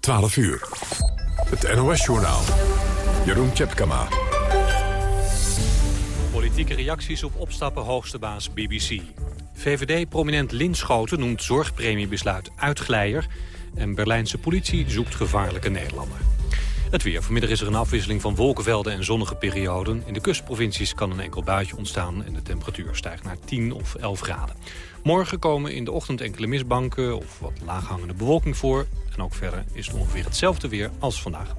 12 uur. Het NOS-journaal. Jeroen Tjepkama. Politieke reacties op opstappen hoogste baas BBC. VVD-prominent Linschoten noemt zorgpremiebesluit uitglijder... en Berlijnse politie zoekt gevaarlijke Nederlander. Het weer. Vanmiddag is er een afwisseling van wolkenvelden en zonnige perioden. In de kustprovincies kan een enkel buitje ontstaan... en de temperatuur stijgt naar 10 of 11 graden. Morgen komen in de ochtend enkele mistbanken of wat laaghangende bewolking voor. En ook verder is het ongeveer hetzelfde weer als vandaag.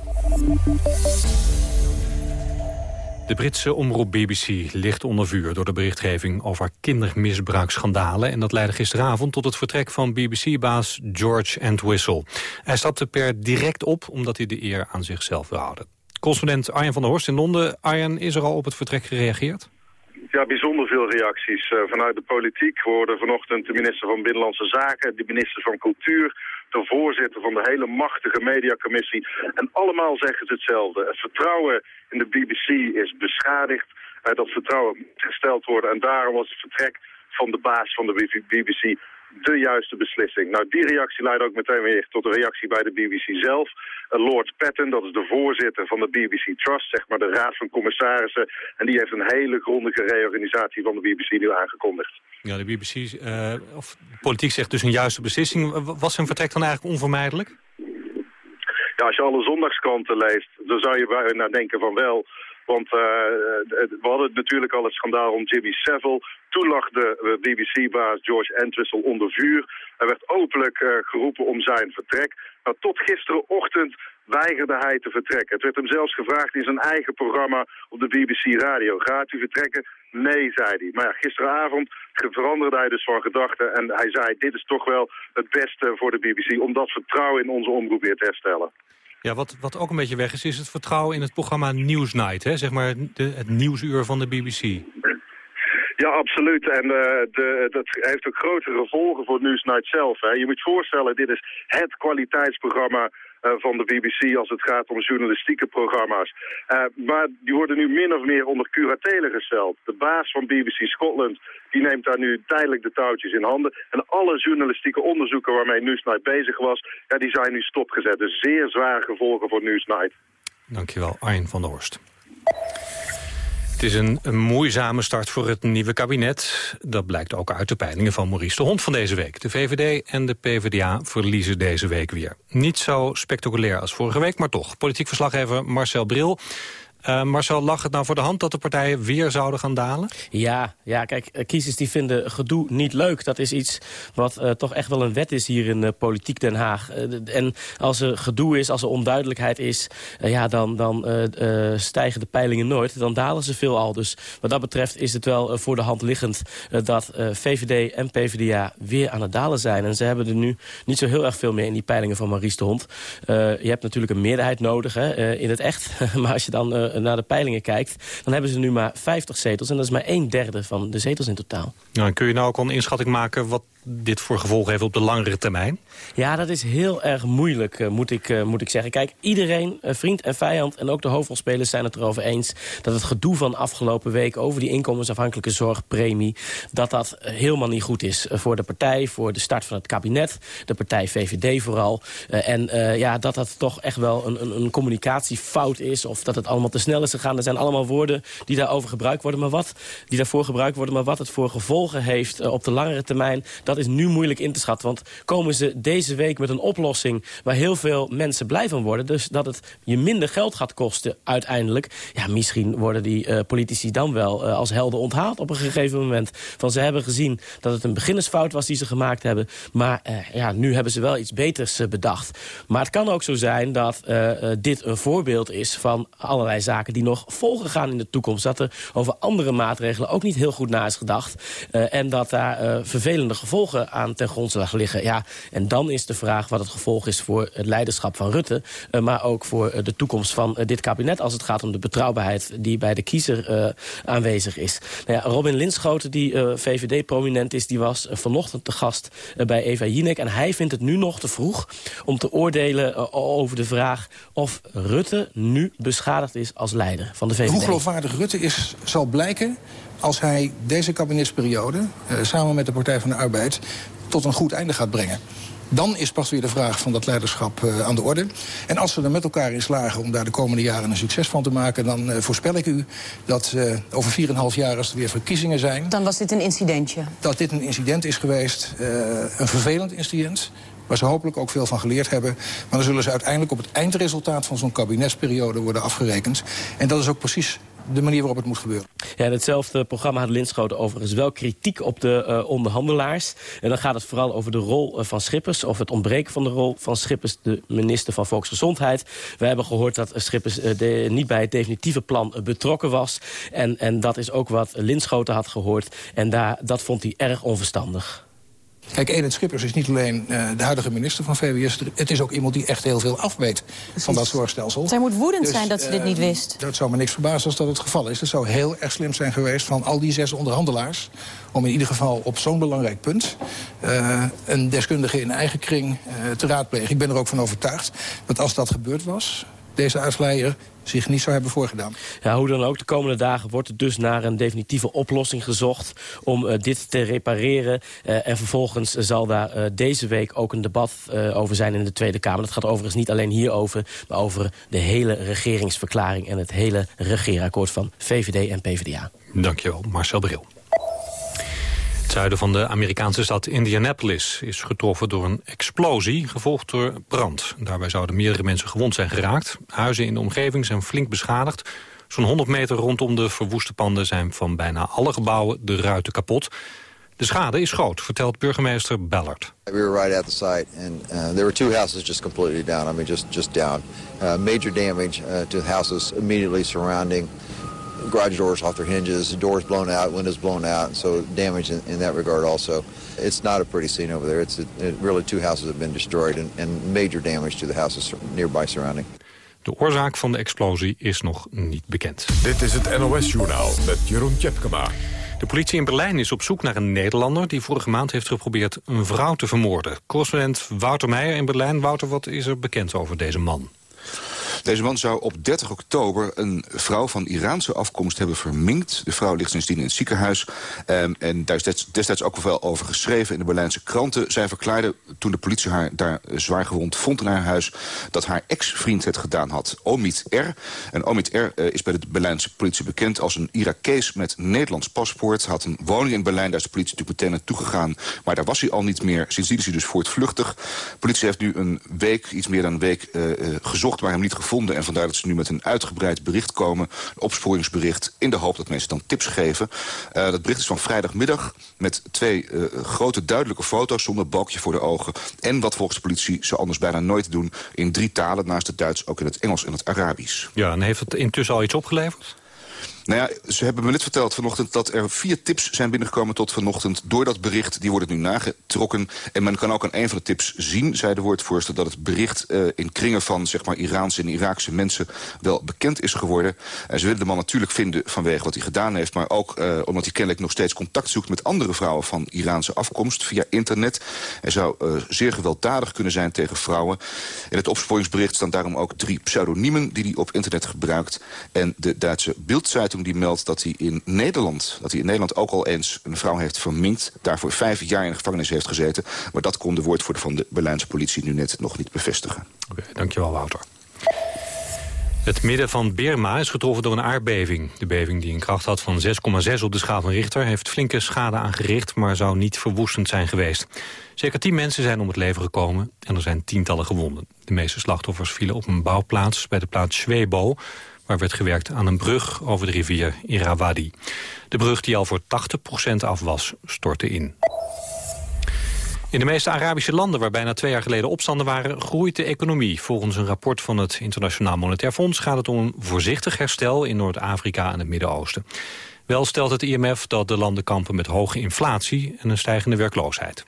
De Britse omroep BBC ligt onder vuur door de berichtgeving over kindermisbruiksschandalen. En dat leidde gisteravond tot het vertrek van BBC-baas George Entwistle. Hij stapte per direct op omdat hij de eer aan zichzelf wil houden. Correspondent Arjen van der Horst in Londen. Arjen, is er al op het vertrek gereageerd? Ja, bijzonder veel reacties uh, vanuit de politiek. We hoorden vanochtend de minister van Binnenlandse Zaken, de minister van Cultuur, de voorzitter van de hele machtige mediacommissie. En allemaal zeggen ze hetzelfde. Het vertrouwen in de BBC is beschadigd. Uh, dat vertrouwen moet gesteld worden. En daarom was het vertrek van de baas van de BBC de juiste beslissing. Nou, die reactie leidt ook meteen weer tot een reactie bij de BBC zelf. Uh, Lord Patton, dat is de voorzitter van de BBC Trust, zeg maar de raad van commissarissen. En die heeft een hele grondige reorganisatie van de BBC nu aangekondigd. Ja, de BBC, uh, of politiek zegt dus een juiste beslissing. Was zijn vertrek dan eigenlijk onvermijdelijk? Ja, als je alle zondagskranten leest, dan zou je bijna denken van wel... Want uh, we hadden natuurlijk al het schandaal om Jimmy Savile. Toen lag de BBC-baas George Entwistle onder vuur. Er werd openlijk geroepen om zijn vertrek. Maar tot gisterenochtend weigerde hij te vertrekken. Het werd hem zelfs gevraagd in zijn eigen programma op de BBC Radio. Gaat u vertrekken? Nee, zei hij. Maar ja, gisteravond veranderde hij dus van gedachten. En hij zei, dit is toch wel het beste voor de BBC... om dat vertrouwen in onze omroep weer te herstellen. Ja, wat, wat ook een beetje weg is, is het vertrouwen in het programma Newsnight. Hè? Zeg maar de, het nieuwsuur van de BBC. Ja, absoluut. En uh, de, dat heeft ook grote gevolgen voor Newsnight zelf. Hè. Je moet je voorstellen, dit is het kwaliteitsprogramma van de BBC als het gaat om journalistieke programma's. Uh, maar die worden nu min of meer onder curatelen gesteld. De baas van BBC Scotland die neemt daar nu tijdelijk de touwtjes in handen. En alle journalistieke onderzoeken waarmee Newsnight bezig was, ja, die zijn nu stopgezet. Dus zeer zware gevolgen voor Newsnight. Dankjewel, Arjen van der Horst. Het is een, moeizame start voor het nieuwe kabinet. Dat blijkt ook uit de peilingen van Maurice de Hond van deze week. De VVD en de PvdA verliezen deze week weer. Niet zo spectaculair als vorige week, maar toch. Politiek verslaggever Marcel Bril uh, Marcel, lag het nou voor de hand dat de partijen weer zouden gaan dalen? Ja, ja kijk, eh, kiezers die vinden gedoe niet leuk. Dat is iets wat uh, toch echt wel een wet is hier in uh, politiek Den Haag. en als er gedoe is, als er onduidelijkheid is... ja, dan, dan stijgen de peilingen nooit. Dan dalen ze veel al. Dus wat dat betreft is het wel voor de hand liggend... dat VVD en PvdA weer aan het dalen zijn. En ze hebben er nu niet zo heel erg veel meer in die peilingen van Maurice de Hond. je hebt natuurlijk een meerderheid nodig hè, in het echt. maar als je dan eh, naar de peilingen kijkt... dan hebben ze nu maar 50 zetels. En dat is maar een derde van de zetels in totaal. Nou, kun je nou ook al een inschatting maken... wat dit voor gevolgen heeft op de langere termijn? Ja, dat is heel erg moeilijk, eh, moet ik, uh, moet ik zeggen. Kijk, iedereen, uh, vriend en vijand en ook de hoofdrolspelers zijn het erover eens... dat het gedoe van afgelopen week over die inkomensafhankelijke zorgpremie... dat dat helemaal niet goed is voor de partij, voor de start van het kabinet... de partij VVD vooral. en ja, dat dat toch echt wel een, een, een, communicatiefout is... of dat het allemaal te snel is gegaan. Er zijn allemaal woorden die daarover gebruikt worden, maar wat, die daarvoor gebruikt worden... maar wat het voor gevolgen heeft op de langere termijn... dat is nu moeilijk in te schatten. Want komen ze deze week met een oplossing waar heel veel mensen blij van worden... dus dat het je minder geld gaat kosten uiteindelijk... ja, misschien worden die uh, politici dan wel uh, als helden onthaald op een gegeven moment. Van ze hebben gezien dat het een beginnersfout was die ze gemaakt hebben... maar uh, ja, nu hebben ze wel iets beters bedacht. Maar het kan ook zo zijn dat dit een voorbeeld is van allerlei zaken... die nog volgen gaan in de toekomst. Dat er over andere maatregelen ook niet heel goed na is gedacht. en dat daar vervelende gevolgen aan ten grondslag liggen. Ja, en dan is de vraag wat het gevolg is voor het leiderschap van Rutte... Uh, maar ook voor uh, de toekomst van uh, dit kabinet... als het gaat om de betrouwbaarheid die bij de kiezer aanwezig is. Nou ja, Robin Linschoten, die VVD-prominent is... die was vanochtend te gast bij Eva Jinek. En hij vindt het nu nog te vroeg om te oordelen over de vraag... of Rutte nu beschadigd is als leider van de VVD. Hoe geloofwaardig Rutte is, zal blijken als hij deze kabinetsperiode... samen met de Partij van de Arbeid tot een goed einde gaat brengen. Dan is pas weer de vraag van dat leiderschap uh, aan de orde. En als we er met elkaar in slagen om daar de komende jaren een succes van te maken... dan uh, voorspel ik u dat uh, over 4,5 jaar, als er weer verkiezingen zijn... Dan was dit een incidentje? Dat dit een incident is geweest, een vervelend incident waar ze hopelijk ook veel van geleerd hebben. Maar dan zullen ze uiteindelijk op het eindresultaat van zo'n kabinetsperiode worden afgerekend. En dat is ook precies de manier waarop het moet gebeuren. Ja, hetzelfde programma had Linschoten overigens wel kritiek op de uh, onderhandelaars. En dan gaat het vooral over de rol uh, van Schippers... of het ontbreken van de rol van Schippers, de minister van Volksgezondheid. We hebben gehoord dat Schippers uh, de, niet bij het definitieve plan betrokken was. En, en dat is ook wat Linschoten had gehoord. En daar, dat vond hij erg onverstandig. Kijk, Edith Schippers is niet alleen uh, de huidige minister van VWS... het is ook iemand die echt heel veel afweet Precies. van dat zorgstelsel. Zij moet woedend dus, zijn dat ze uh, dit niet wist. Dat zou me niks verbazen als dat het geval is. Het zou heel erg slim zijn geweest van al die zes onderhandelaars... om in ieder geval op zo'n belangrijk punt... Uh, een deskundige in eigen kring te raadplegen. Ik ben er ook van overtuigd dat als dat gebeurd was deze uitleier zich niet zou hebben voorgedaan. Ja, hoe dan ook, de komende dagen wordt er dus naar een definitieve oplossing gezocht... om uh, dit te repareren. Uh, en vervolgens zal daar uh, deze week ook een debat over zijn in de Tweede Kamer. Dat gaat overigens niet alleen hierover, maar over de hele regeringsverklaring... en het hele regeerakkoord van VVD en PvdA. Dankjewel, Marcel Bril. Het zuiden van de Amerikaanse stad Indianapolis is getroffen door een explosie, gevolgd door brand. Daarbij zouden meerdere mensen gewond zijn geraakt. Huizen in de omgeving zijn flink beschadigd. Zo'n 100 meter rondom de verwoeste panden zijn van bijna alle gebouwen de ruiten kapot. De schade is groot, vertelt burgemeester Ballard. We were right at the site and uh, there were two houses just completely down. I mean just just down. Uh, major damage uh, to houses immediately surrounding garage doors off their hinges, doors blown out, windows blown out, so damage in, in that regard also. It's not a pretty scene over there. It's a, it, really two houses have been destroyed and, and major damage to the houses nearby surrounding. De oorzaak van de explosie is nog niet bekend. Dit is het NOS-journaal met Jeroen Tjepkema. De politie in Berlijn is op zoek naar een Nederlander... die vorige maand heeft geprobeerd een vrouw te vermoorden. Correspondent Wouter Meijer in Berlijn. Wouter, wat is er bekend over deze man? Deze man zou op 30 oktober een vrouw van Iraanse afkomst hebben verminkt. De vrouw ligt sindsdien in het ziekenhuis. Um, en daar is destijds, ook wel over geschreven in de Berlijnse kranten. Zij verklaarde toen de politie haar daar zwaar gewond vond in haar huis... dat haar ex-vriend het gedaan had, Omid R. En Omid R uh, is bij de Berlijnse politie bekend als een Irakees met Nederlands paspoort. Had een woning in Berlijn, daar is de politie natuurlijk meteen naartoe gegaan. Maar daar was hij al niet meer. Sindsdien is hij dus voortvluchtig. De politie heeft nu een week, iets meer dan een week, uh, uh, gezocht... maar hem niet gevonden gevonden. En vandaar dat ze nu met een uitgebreid bericht komen. Een opsporingsbericht in de hoop dat mensen dan tips geven. Uh, dat bericht is van vrijdagmiddag met twee uh, grote duidelijke foto's... zonder balkje voor de ogen. En wat volgens de politie ze anders bijna nooit doen... in drie talen, naast het Duits ook in het Engels en het Arabisch. Ja, en heeft het intussen al iets opgeleverd? Nou ja, ze hebben me net verteld vanochtend dat er vier tips zijn binnengekomen tot vanochtend. Door dat bericht, die worden nu nagetrokken. En men kan ook aan een van de tips zien, zei de woordvoerster... dat het bericht uh, in kringen van zeg maar, Iraanse en Iraakse mensen wel bekend is geworden. En ze willen de man natuurlijk vinden vanwege wat hij gedaan heeft... maar ook uh, omdat hij kennelijk nog steeds contact zoekt met andere vrouwen van Iraanse afkomst via internet. Hij zou uh, zeer gewelddadig kunnen zijn tegen vrouwen. In het opsporingsbericht staan daarom ook drie pseudoniemen die hij op internet gebruikt. En de Duitse Bildzeitung die meldt dat hij in Nederland... dat hij in Nederland ook al eens een vrouw heeft verminkt... daarvoor vijf jaar in de gevangenis heeft gezeten. Maar dat kon de woordvoerder van de Berlijnse politie nu net nog niet bevestigen. Oké, dankjewel Wouter. Het midden van Birma is getroffen door een aardbeving. De beving die een kracht had van 6,6 op de schaal van Richter... heeft flinke schade aangericht, maar zou niet verwoestend zijn geweest. Zeker tien mensen zijn om het leven gekomen en er zijn tientallen gewonden. De meeste slachtoffers vielen op een bouwplaats bij de plaats Swebo waar werd gewerkt aan een brug over de rivier Irrawaddy. De brug die al voor 80% af was, stortte in. In de meeste Arabische landen waar bijna twee jaar geleden opstanden waren... groeit de economie. Volgens een rapport van het Internationaal Monetair Fonds... gaat het om een voorzichtig herstel in Noord-Afrika en het Midden-Oosten. Wel stelt het IMF dat de landen kampen met hoge inflatie... en een stijgende werkloosheid.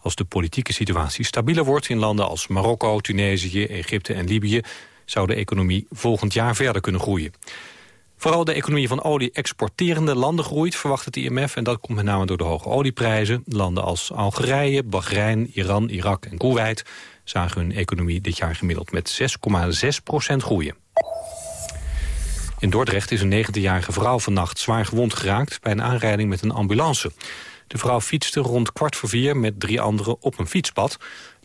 Als de politieke situatie stabieler wordt in landen als Marokko, Tunesië, Egypte en Libië zou de economie volgend jaar verder kunnen groeien. Vooral de economie van olie-exporterende landen groeit, verwacht het IMF. En dat komt met name door de hoge olieprijzen. Landen als Algerije, Bahrein, Iran, Irak en Kuwait... zagen hun economie dit jaar gemiddeld met 6,6 procent groeien. In Dordrecht is een 19-jarige vrouw vannacht zwaar gewond geraakt... bij een aanrijding met een ambulance. De vrouw fietste rond kwart voor vier met drie anderen op een fietspad.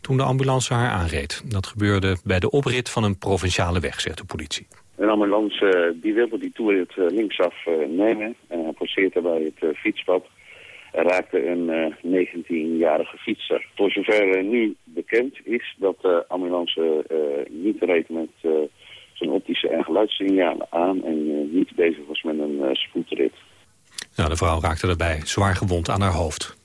Toen de ambulance haar aanreed. Dat gebeurde bij de oprit van een provinciale weg, zegt de politie. Een ambulance die wilde die toerit linksaf nemen en hij passeert daarbij het fietspad raakte een 19-jarige eh, fietser. Voor zover nu bekend is dat de ambulance eh, niet reed met eh, zijn optische en geluidssignalen aan en niet bezig was met een spoedrit. Nou, de vrouw raakte daarbij zwaar gewond aan haar hoofd.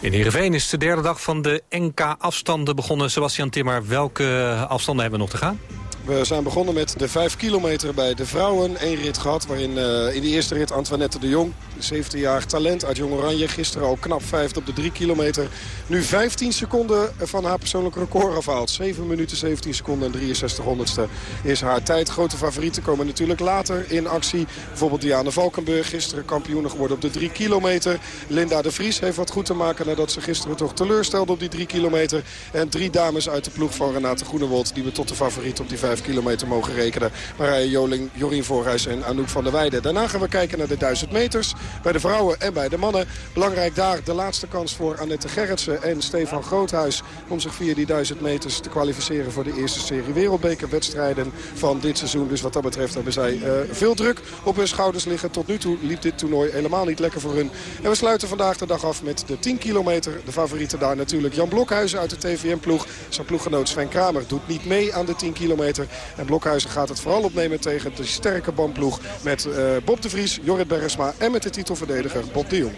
In Heerenveen is de derde dag van de NK-afstanden begonnen. Sebastian Timmer, welke afstanden hebben we nog te gaan? We zijn begonnen met de 5 kilometer bij de vrouwen. Eén rit gehad waarin uh, in de eerste rit Antoinette de Jong... 17-jarig talent uit Jong Oranje. Gisteren al knap vijfde op de 3 kilometer. Nu 15 seconden van haar persoonlijk record afhaalt. 7 minuten 17 seconden en 63 honderdste is haar tijd. Grote favorieten komen natuurlijk later in actie. Bijvoorbeeld Diana Valkenburg. Gisteren kampioen geworden op de 3 kilometer. Linda de Vries heeft wat goed te maken nadat ze gisteren toch teleurstelde op die 3 kilometer. En drie dames uit de ploeg van Renate Groenewold... die we tot de favoriet op die 5 kilometer mogen rekenen. Marije Joling, Jorien Voorhuis en Anouk van der Weijden. Daarna gaan we kijken naar de 1000 meters. Bij de vrouwen en bij de mannen. Belangrijk daar de laatste kans voor Annette Gerritsen en Stefan Groothuis... om zich via die 1000 meters te kwalificeren voor de eerste serie wereldbekerwedstrijden van dit seizoen. Dus wat dat betreft hebben zij uh, veel druk op hun schouders liggen. Tot nu toe liep dit toernooi helemaal niet lekker voor hun. En we sluiten vandaag de dag af met de 10 kilometer. De favorieten daar natuurlijk Jan Blokhuizen uit de TVM-ploeg. Zijn ploeggenoot Sven Kramer doet niet mee aan de 10 kilometer. En Blokhuizen gaat het vooral opnemen tegen de sterke bandploeg met uh, Bob de Vries, Jorrit Bergsma en met de titelverdediger Bob de Jong.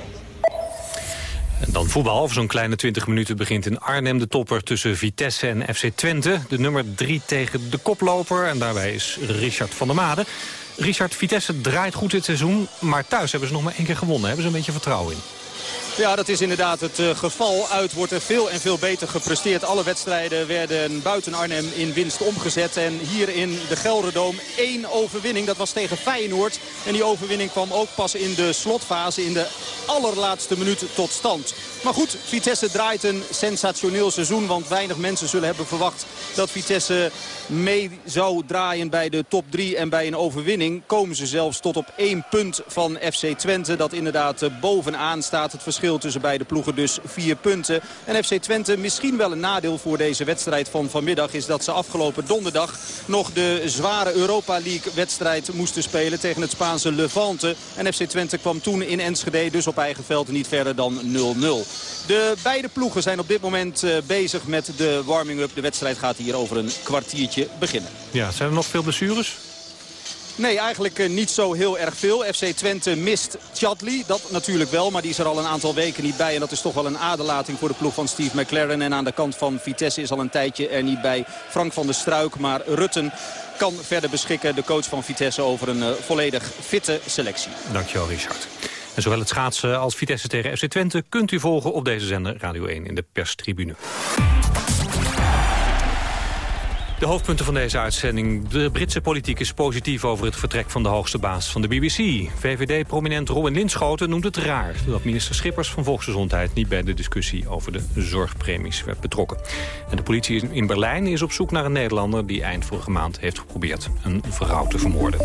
En dan voetbal. Over zo'n kleine 20 minuten begint in Arnhem de topper tussen Vitesse en FC Twente. De nummer 3 tegen de koploper. En daarbij is Richard van der Made. Richard, Vitesse draait goed dit seizoen. Maar thuis hebben ze nog maar één keer gewonnen. Hebben ze een beetje vertrouwen in? Ja, dat is inderdaad het uh, geval. Uit wordt er veel en veel beter gepresteerd. Alle wedstrijden werden buiten Arnhem in winst omgezet. En hier in de Gelderdoom één overwinning. Dat was tegen Feyenoord. En die overwinning kwam ook pas in de slotfase in de allerlaatste minuut tot stand. Maar goed, Vitesse draait een sensationeel seizoen. Want weinig mensen zullen hebben verwacht dat Vitesse mee zou draaien bij de top 3. En bij een overwinning komen ze zelfs tot op één punt van FC Twente. Dat inderdaad eh, bovenaan staat. Het verschil tussen beide ploegen dus vier punten. En FC Twente misschien wel een nadeel voor deze wedstrijd van vanmiddag... is dat ze afgelopen donderdag nog de zware Europa League wedstrijd moesten spelen... tegen het Spaanse Levante. En FC Twente kwam toen in Enschede dus op eigen veld niet verder dan 0-0. De beide ploegen zijn op dit moment eh, bezig met de warming-up. De wedstrijd gaat hier over een kwartiertje beginnen. Ja, zijn er nog veel blessures? Nee, eigenlijk eh, niet zo heel erg veel. FC Twente mist Chadli, dat natuurlijk wel. Maar die is er al een aantal weken niet bij. En dat is toch wel een aderlating voor de ploeg van Steve McLaren. En aan de kant van Vitesse is al een tijdje er niet bij Frank van der Struik. Maar Rutten kan verder beschikken, de coach van Vitesse, over een uh, volledig fitte selectie. Dankjewel, Richard. En zowel het schaatsen als Vitesse tegen FC Twente kunt u volgen op deze zender Radio 1 in de perstribune. De hoofdpunten van deze uitzending. De Britse politiek is positief over het vertrek van de hoogste baas van de BBC. VVD-prominent Robin Linschoten noemt het raar... dat minister Schippers van Volksgezondheid niet bij de discussie over de zorgpremies werd betrokken. En de politie in Berlijn is op zoek naar een Nederlander... die eind vorige maand heeft geprobeerd een vrouw te vermoorden.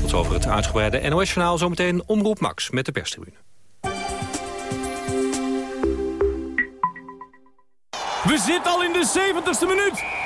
Tot over het uitgebreide NOS-journaal zometeen Omroep Max met de perstribune. We zitten al in de 70ste minuut.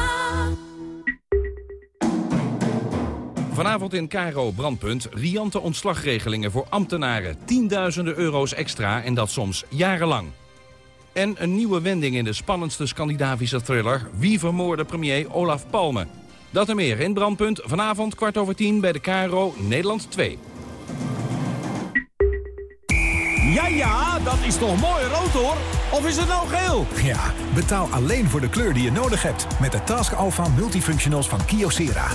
Vanavond in Caro Brandpunt riante ontslagregelingen voor ambtenaren. Tienduizenden euro's extra en dat soms jarenlang. En een nieuwe wending in de spannendste Scandinavische thriller... Wie vermoorde premier Olaf Palme. Dat en meer in Brandpunt vanavond kwart over tien bij de Caro Nederland 2. Ja, ja, dat is toch mooi rood hoor? Of is het nou geel? Ja, betaal alleen voor de kleur die je nodig hebt... met de Task Alpha Multifunctionals van Kyocera.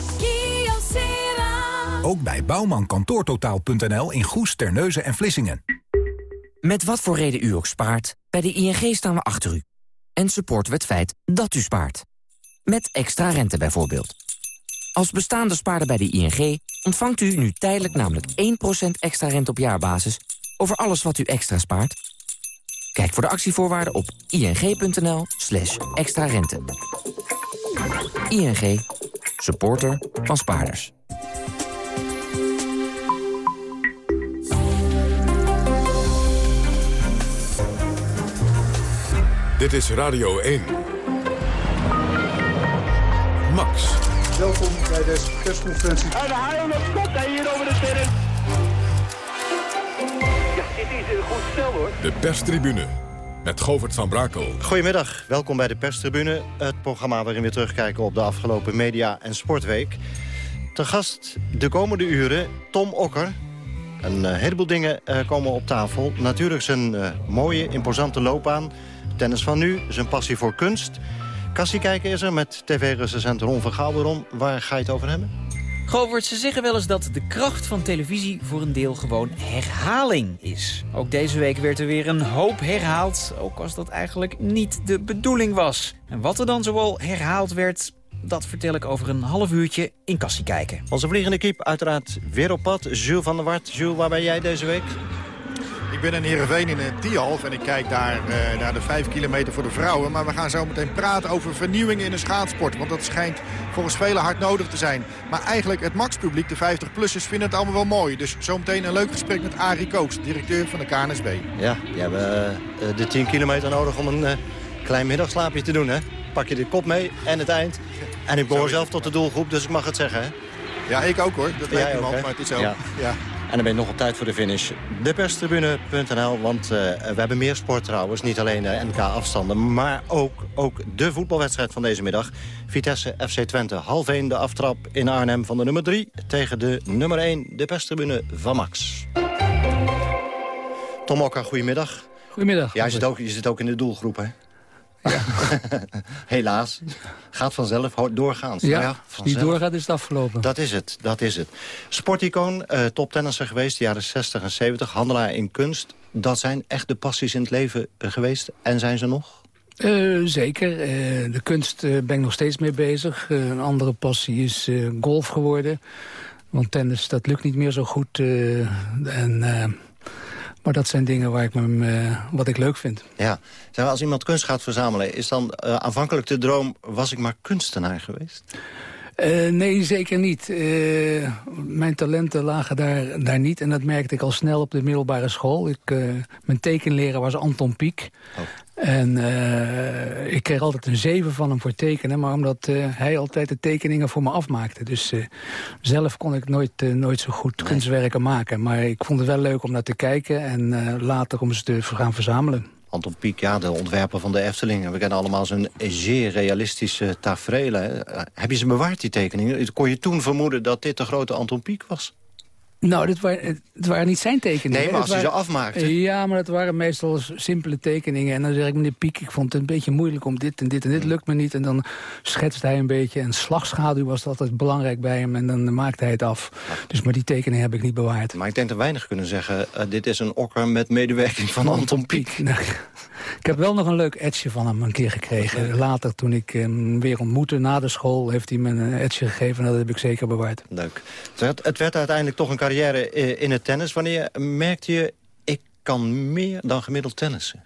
Ook bij bouwmankantoortotaal.nl in Goes, Terneuzen en Vlissingen. Met wat voor reden u ook spaart... Bij de ING staan we achter u. En supporten we het feit dat u spaart. Met extra rente bijvoorbeeld. Als bestaande spaarder bij de ING ontvangt u nu tijdelijk namelijk 1% extra rente op jaarbasis over alles wat u extra spaart. Kijk voor de actievoorwaarden op ing.nl slash extra rente. ING, supporter van spaarders. Dit is Radio 1. Max. Welkom bij deze persconferentie. En de haal op kop hier over de terrein. Ja, dit is een goed stel hoor. De perstribune met Govert van Brakel. Goedemiddag, welkom bij de perstribune. Het programma waarin we terugkijken op de afgelopen media- en sportweek. Te gast de komende uren Tom Okker. Een uh, heleboel dingen uh, komen op tafel. Natuurlijk zijn uh, mooie, imposante loopbaan. Tennis van nu, zijn passie voor kunst. Kassie kijken is er met tv-recensent Ron van Gouweron. Waar ga je het over hebben? Govert, ze zeggen wel eens dat de kracht van televisie voor een deel gewoon herhaling is. Ook deze week werd er weer een hoop herhaald, ook als dat eigenlijk niet de bedoeling was. En wat er dan zoal herhaald werd, dat vertel ik over een half uurtje in Kassie kijken. Onze vliegende kiep uiteraard weer op pad. Jules van der Wart. Jules, waar ben jij deze week? Ik ben in Heerenveen in het Tialf en ik kijk daar uh, naar de 5 kilometer voor de vrouwen. Maar we gaan zo meteen praten over vernieuwingen in de schaatsport. Want dat schijnt volgens velen hard nodig te zijn. Maar eigenlijk het max-publiek, de 50-plussers, vinden het allemaal wel mooi. Dus zometeen een leuk gesprek met Arie Kooks, directeur van de KNSB. Ja, die hebben uh, de 10 kilometer nodig om een uh, klein middagslaapje te doen, hè? Pak je de kop mee en het eind. En ik behoor zelf tot de doelgroep, dus ik mag het zeggen, hè? Ja, ik ook hoor. Dat weet niemand, maar het is zo. Ja. ja. En dan ben je nog op tijd voor de finish. Deperstribune.nl, want uh, we hebben meer sport trouwens. Niet alleen de NK-afstanden, maar ook, ook de voetbalwedstrijd van deze middag. Vitesse FC Twente, half 1 de aftrap in Arnhem van de nummer 3... tegen de nummer 1, de perstribune van Max. Tom Okka, goedemiddag. Goedemiddag. Ja, je zit ook, je zit ook in de doelgroep, hè? Ja. Helaas. Gaat vanzelf doorgaans. Ja, ja als het niet doorgaat is het afgelopen. Dat is het, dat is het. Sporticoon, uh, toptennisser geweest, de jaren 60 en 70. Handelaar in kunst. Dat zijn echt de passies in het leven uh, geweest. En zijn ze nog? Uh, zeker. de kunst ben ik nog steeds mee bezig. een andere passie is golf geworden. Want tennis, dat lukt niet meer zo goed. en... Maar dat zijn dingen waar ik me, uh, wat ik leuk vind. Ja. Als iemand kunst gaat verzamelen, is dan uh, aanvankelijk de droom... was ik maar kunstenaar geweest? Uh, nee, zeker niet. Uh, mijn talenten lagen daar, daar niet. En dat merkte ik al snel op de middelbare school. Ik, uh, mijn tekenleraar was Anton Pieck. Oh. En ik kreeg altijd een zeven van hem voor tekenen. Maar omdat hij altijd de tekeningen voor me afmaakte. Dus zelf kon ik nooit, nooit zo goed nee. kunstwerken maken. Maar ik vond het wel leuk om naar te kijken. En later om ze te gaan verzamelen. Anton Pieck, ja, de ontwerper van de Efteling. We kennen allemaal zijn zeer realistische tafereelen. Heb je ze bewaard, die tekeningen? Kon je toen vermoeden dat dit de grote Anton Pieck was? Nou, dit waren, het waren niet zijn tekeningen. Nee, maar als hij ze afmaakte. Ja, maar het waren meestal simpele tekeningen. En dan zeg ik, meneer Piek, ik vond het een beetje moeilijk om dit en dit en dit lukt me niet. En dan schetst hij een beetje. En slagschaduw was altijd belangrijk bij hem. En dan maakte hij het af. Dus, maar die tekening heb ik niet bewaard. Maar ik denk dat weinig kunnen zeggen, uh, dit is een okker met medewerking van Anton Pieck. Nou, ik heb wel nog een leuk etje van hem een keer gekregen. Later, toen ik hem weer ontmoette na de school, heeft hij me een etje gegeven. En dat heb ik zeker bewaard. Leuk. Het werd uiteindelijk toch een carrière in het tennis. Wanneer merkte je, ik kan meer dan gemiddeld tennissen?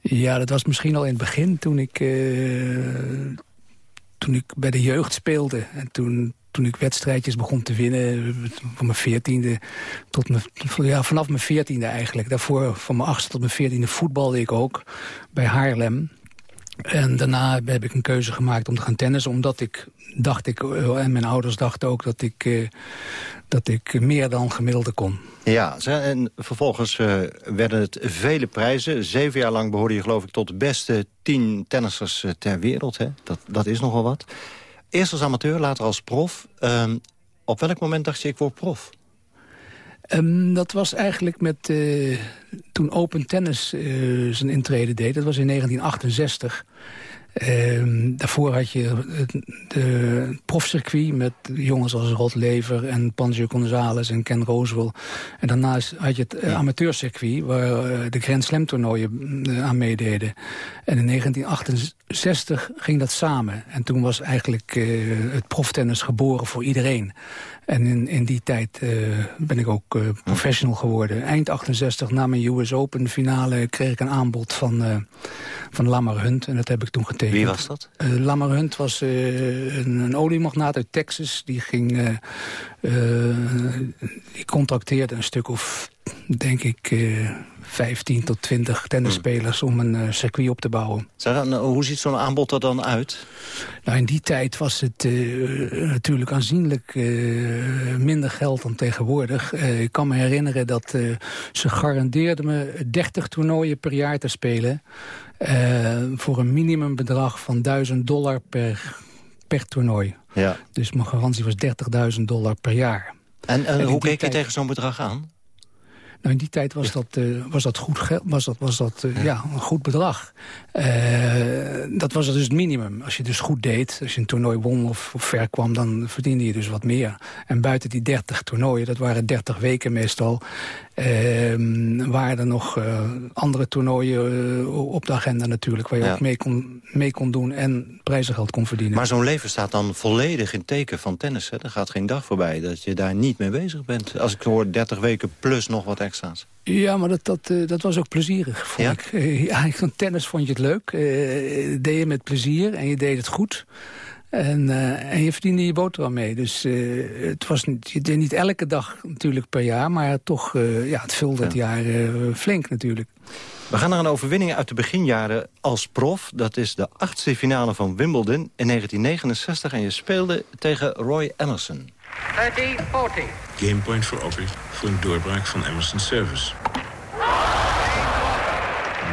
Ja, dat was misschien al in het begin toen ik, uh, toen ik bij de jeugd speelde. En toen, toen ik wedstrijdjes begon te winnen, van mijn veertiende tot mijn, ja, vanaf mijn veertiende eigenlijk. Daarvoor, van mijn achtste tot mijn veertiende voetbalde ik ook bij Haarlem. En daarna heb ik een keuze gemaakt om te gaan tennissen. Omdat ik, dacht ik, en mijn ouders dachten ook dat ik, uh, dat ik meer dan gemiddelde kon. Ja, en vervolgens uh, werden het vele prijzen. Zeven jaar lang behoorde je geloof ik tot de beste tien tennissers ter wereld. Hè? Dat, dat is nogal wat. Eerst als amateur, later als prof. Uh, op welk moment dacht je, ik word prof? Um, dat was eigenlijk met uh, toen Open Tennis uh, zijn intrede deed. Dat was in 1968. Ehm, daarvoor had je het, de profcircuit met jongens als Rod Lever en Pancho Gonzalez en Ken Rosewell. En daarnaast had je het uh, amateurcircuit waar uh, de Grand Slam toernooien uh, aan meededen. En in 1968 ging dat samen. En toen was eigenlijk het proftennis geboren voor iedereen. En in, in die tijd ben ik ook professional geworden. Eind 68 na mijn US Open finale kreeg ik een aanbod van, van Lamar Hunt. En dat heb ik toen getekend. Wie was dat? Lamar Hunt was een, een, oliemagnaat uit Texas. Die ging... Die contracteerde een stuk of, denk ik... 15 tot 20 tennisspelers om een circuit op te bouwen. Dan, hoe ziet zo'n aanbod er dan uit? Nou, in die tijd was het natuurlijk aanzienlijk minder geld dan tegenwoordig. ik kan me herinneren dat ze garandeerden me 30 toernooien per jaar te spelen... Voor een minimumbedrag van 1000 dollar per, per toernooi. Ja. Dus mijn garantie was 30.000 dollar per jaar. En, en, en hoe keek je tegen zo'n bedrag aan? Nou, in die tijd was dat, uh, was dat, goed, was dat, was dat uh, ja. een goed bedrag. Uh, dat was dus het minimum. Als je dus goed deed, als je een toernooi won of, of ver kwam... dan verdiende je dus wat meer. En buiten die 30 toernooien, dat waren 30 weken meestal... waren er nog andere toernooien op de agenda natuurlijk... waar je ja. ook mee kon, mee kon doen en prijzengeld kon verdienen. Maar zo'n leven staat dan volledig in teken van tennis. Hè? Er gaat geen dag voorbij dat je daar niet mee bezig bent. Als ik hoor 30 weken plus nog wat extra's. Ja, maar dat, dat, uh, dat was ook plezierig, vond ja? ik. Ja, van tennis vond je het leuk. Uh, deed je met plezier en je deed het goed. En, en je verdiende je boterham mee. Dus het was niet, je deed niet elke dag natuurlijk per jaar... maar toch, ja, het vulde het jaar flink natuurlijk. We gaan naar een overwinning uit de beginjaren als prof. Dat is de achtste finale van Wimbledon in 1969. En je speelde tegen Roy Emerson. 30-40. Gamepoint voor Okker voor een doorbraak van Emerson's service.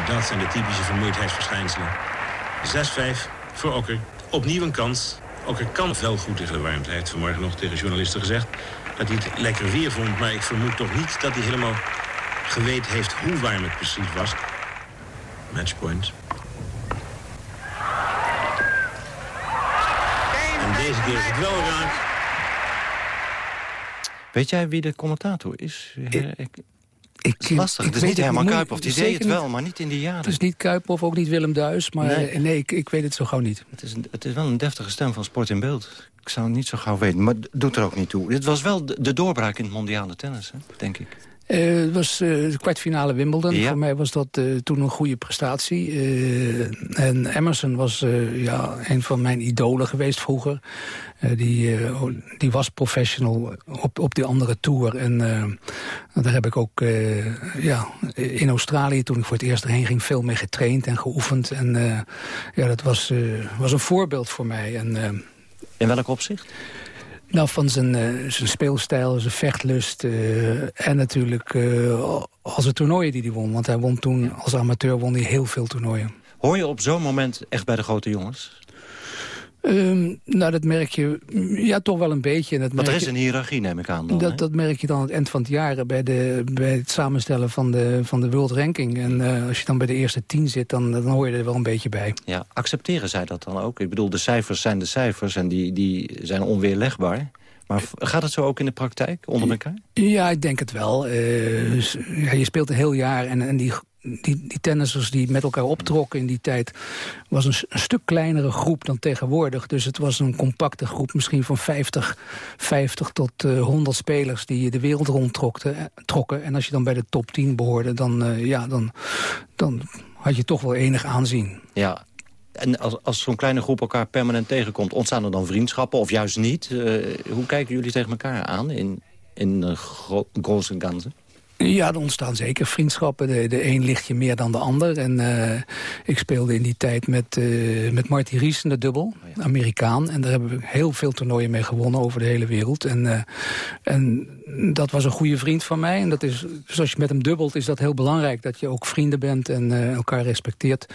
Dat zijn de typische vermoeidheidsverschijnselen. 6-5 voor Okker. Opnieuw een kans. Okker kan wel goed tegen de warmte. Hij heeft vanmorgen nog tegen journalisten gezegd dat hij het lekker weer vond. Maar ik vermoed toch niet dat hij helemaal geweten heeft hoe warm het precies was. Matchpoint. En deze keer is het wel raak. Weet jij wie de commentator is? Ik, ik, het is lastig. Het is niet Herman Kuiphoff. Die deed het wel, maar niet in die jaren. Het is niet Kuiphoff, ook niet Willem Duis. Maar nee, nee ik, ik, weet het zo gauw niet. Het is, een, het is wel een deftige stem van Sport in Beeld. Ik zou het niet zo gauw weten, maar doet er ook niet toe. Dit was wel de, de doorbraak in het mondiale tennis, hè, denk ik. Uh, het was uh, de kwartfinale Wimbledon. Ja. Voor mij was dat uh, toen een goede prestatie. en Emerson was ja, een van mijn idolen geweest vroeger. die, die was professional op, op die andere tour. En daar heb ik ook ja, in Australië, toen ik voor het eerst erheen ging... veel mee getraind en geoefend. En ja, dat was, was een voorbeeld voor mij. En, in welk opzicht? Nou, van zijn, uh, zijn speelstijl, zijn vechtlust uh, en natuurlijk uh, als de toernooien die hij won. Want hij won toen, als amateur won hij heel veel toernooien. Hoor je op zo'n moment echt bij de grote jongens? Um, nou, dat merk je ja, toch wel een beetje. Dat Want er is een hiërarchie, neem ik aan. Dan, dat, dat merk je dan aan het eind van het jaar bij, de, bij het samenstellen van de, van de World Ranking. En uh, als je dan bij de eerste tien zit, dan, dan hoor je er wel een beetje bij. Ja, accepteren zij dat dan ook? Ik bedoel, de cijfers zijn de cijfers en die, die zijn onweerlegbaar. Maar gaat het zo ook in de praktijk, onder elkaar? Ja, ik denk het wel. Uh, ja, je speelt een heel jaar en, en die die, die tennissers die met elkaar optrokken in die tijd... was een, stuk kleinere groep dan tegenwoordig. Dus het was een compacte groep, misschien van 50, 50 tot uh, 100 spelers... die de wereld rondtrokken. trokken. En als je dan bij de top 10 behoorde, dan, uh, ja, dan, dan had je toch wel enig aanzien. Ja, en als, als zo'n kleine groep elkaar permanent tegenkomt... ontstaan er dan vriendschappen of juist niet? Hoe kijken jullie tegen elkaar aan in, in uh, gro grote ganzen? Ja, er ontstaan zeker vriendschappen. De, de een ligt je meer dan de ander. En uh, ik speelde in die tijd met, uh, met Marty Riesen, de dubbel, Amerikaan. En daar hebben we heel veel toernooien mee gewonnen over de hele wereld. En, uh, en dat was een goede vriend van mij. En dat is, dus als je met hem dubbelt, is dat heel belangrijk. Dat je ook vrienden bent en elkaar respecteert.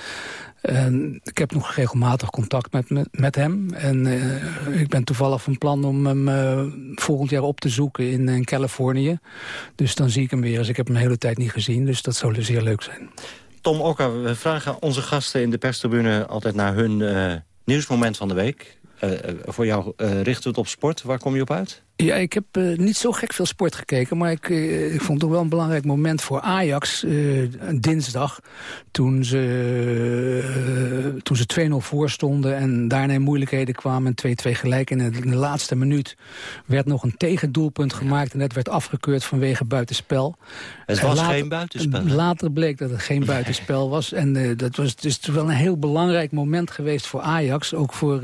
Ik heb nog regelmatig contact met, met, hem. En uh, ik ben toevallig van plan om hem uh, volgend jaar op te zoeken in, in Californië. Dus dan zie ik hem weer. Dus ik heb hem een hele tijd niet gezien. Dus dat zou zeer leuk zijn. Tom Okker, we vragen onze gasten in de perstribune altijd naar hun nieuwsmoment van de week. Voor jou richten we het op sport. Waar kom je op uit? Ja, ik heb uh, niet zo gek veel sport gekeken. Maar ik, uh, ik vond het toch wel een belangrijk moment voor Ajax. Uh, dinsdag. Toen ze, toen ze 2-0 voor stonden. En daarna in moeilijkheden kwamen. 2-2 gelijk. En in de, in de laatste minuut werd nog een tegendoelpunt gemaakt. En dat werd afgekeurd vanwege buitenspel. Het was later, geen buitenspel. Later bleek dat het geen buitenspel was. En dat was dus wel een heel belangrijk moment geweest voor Ajax. Ook voor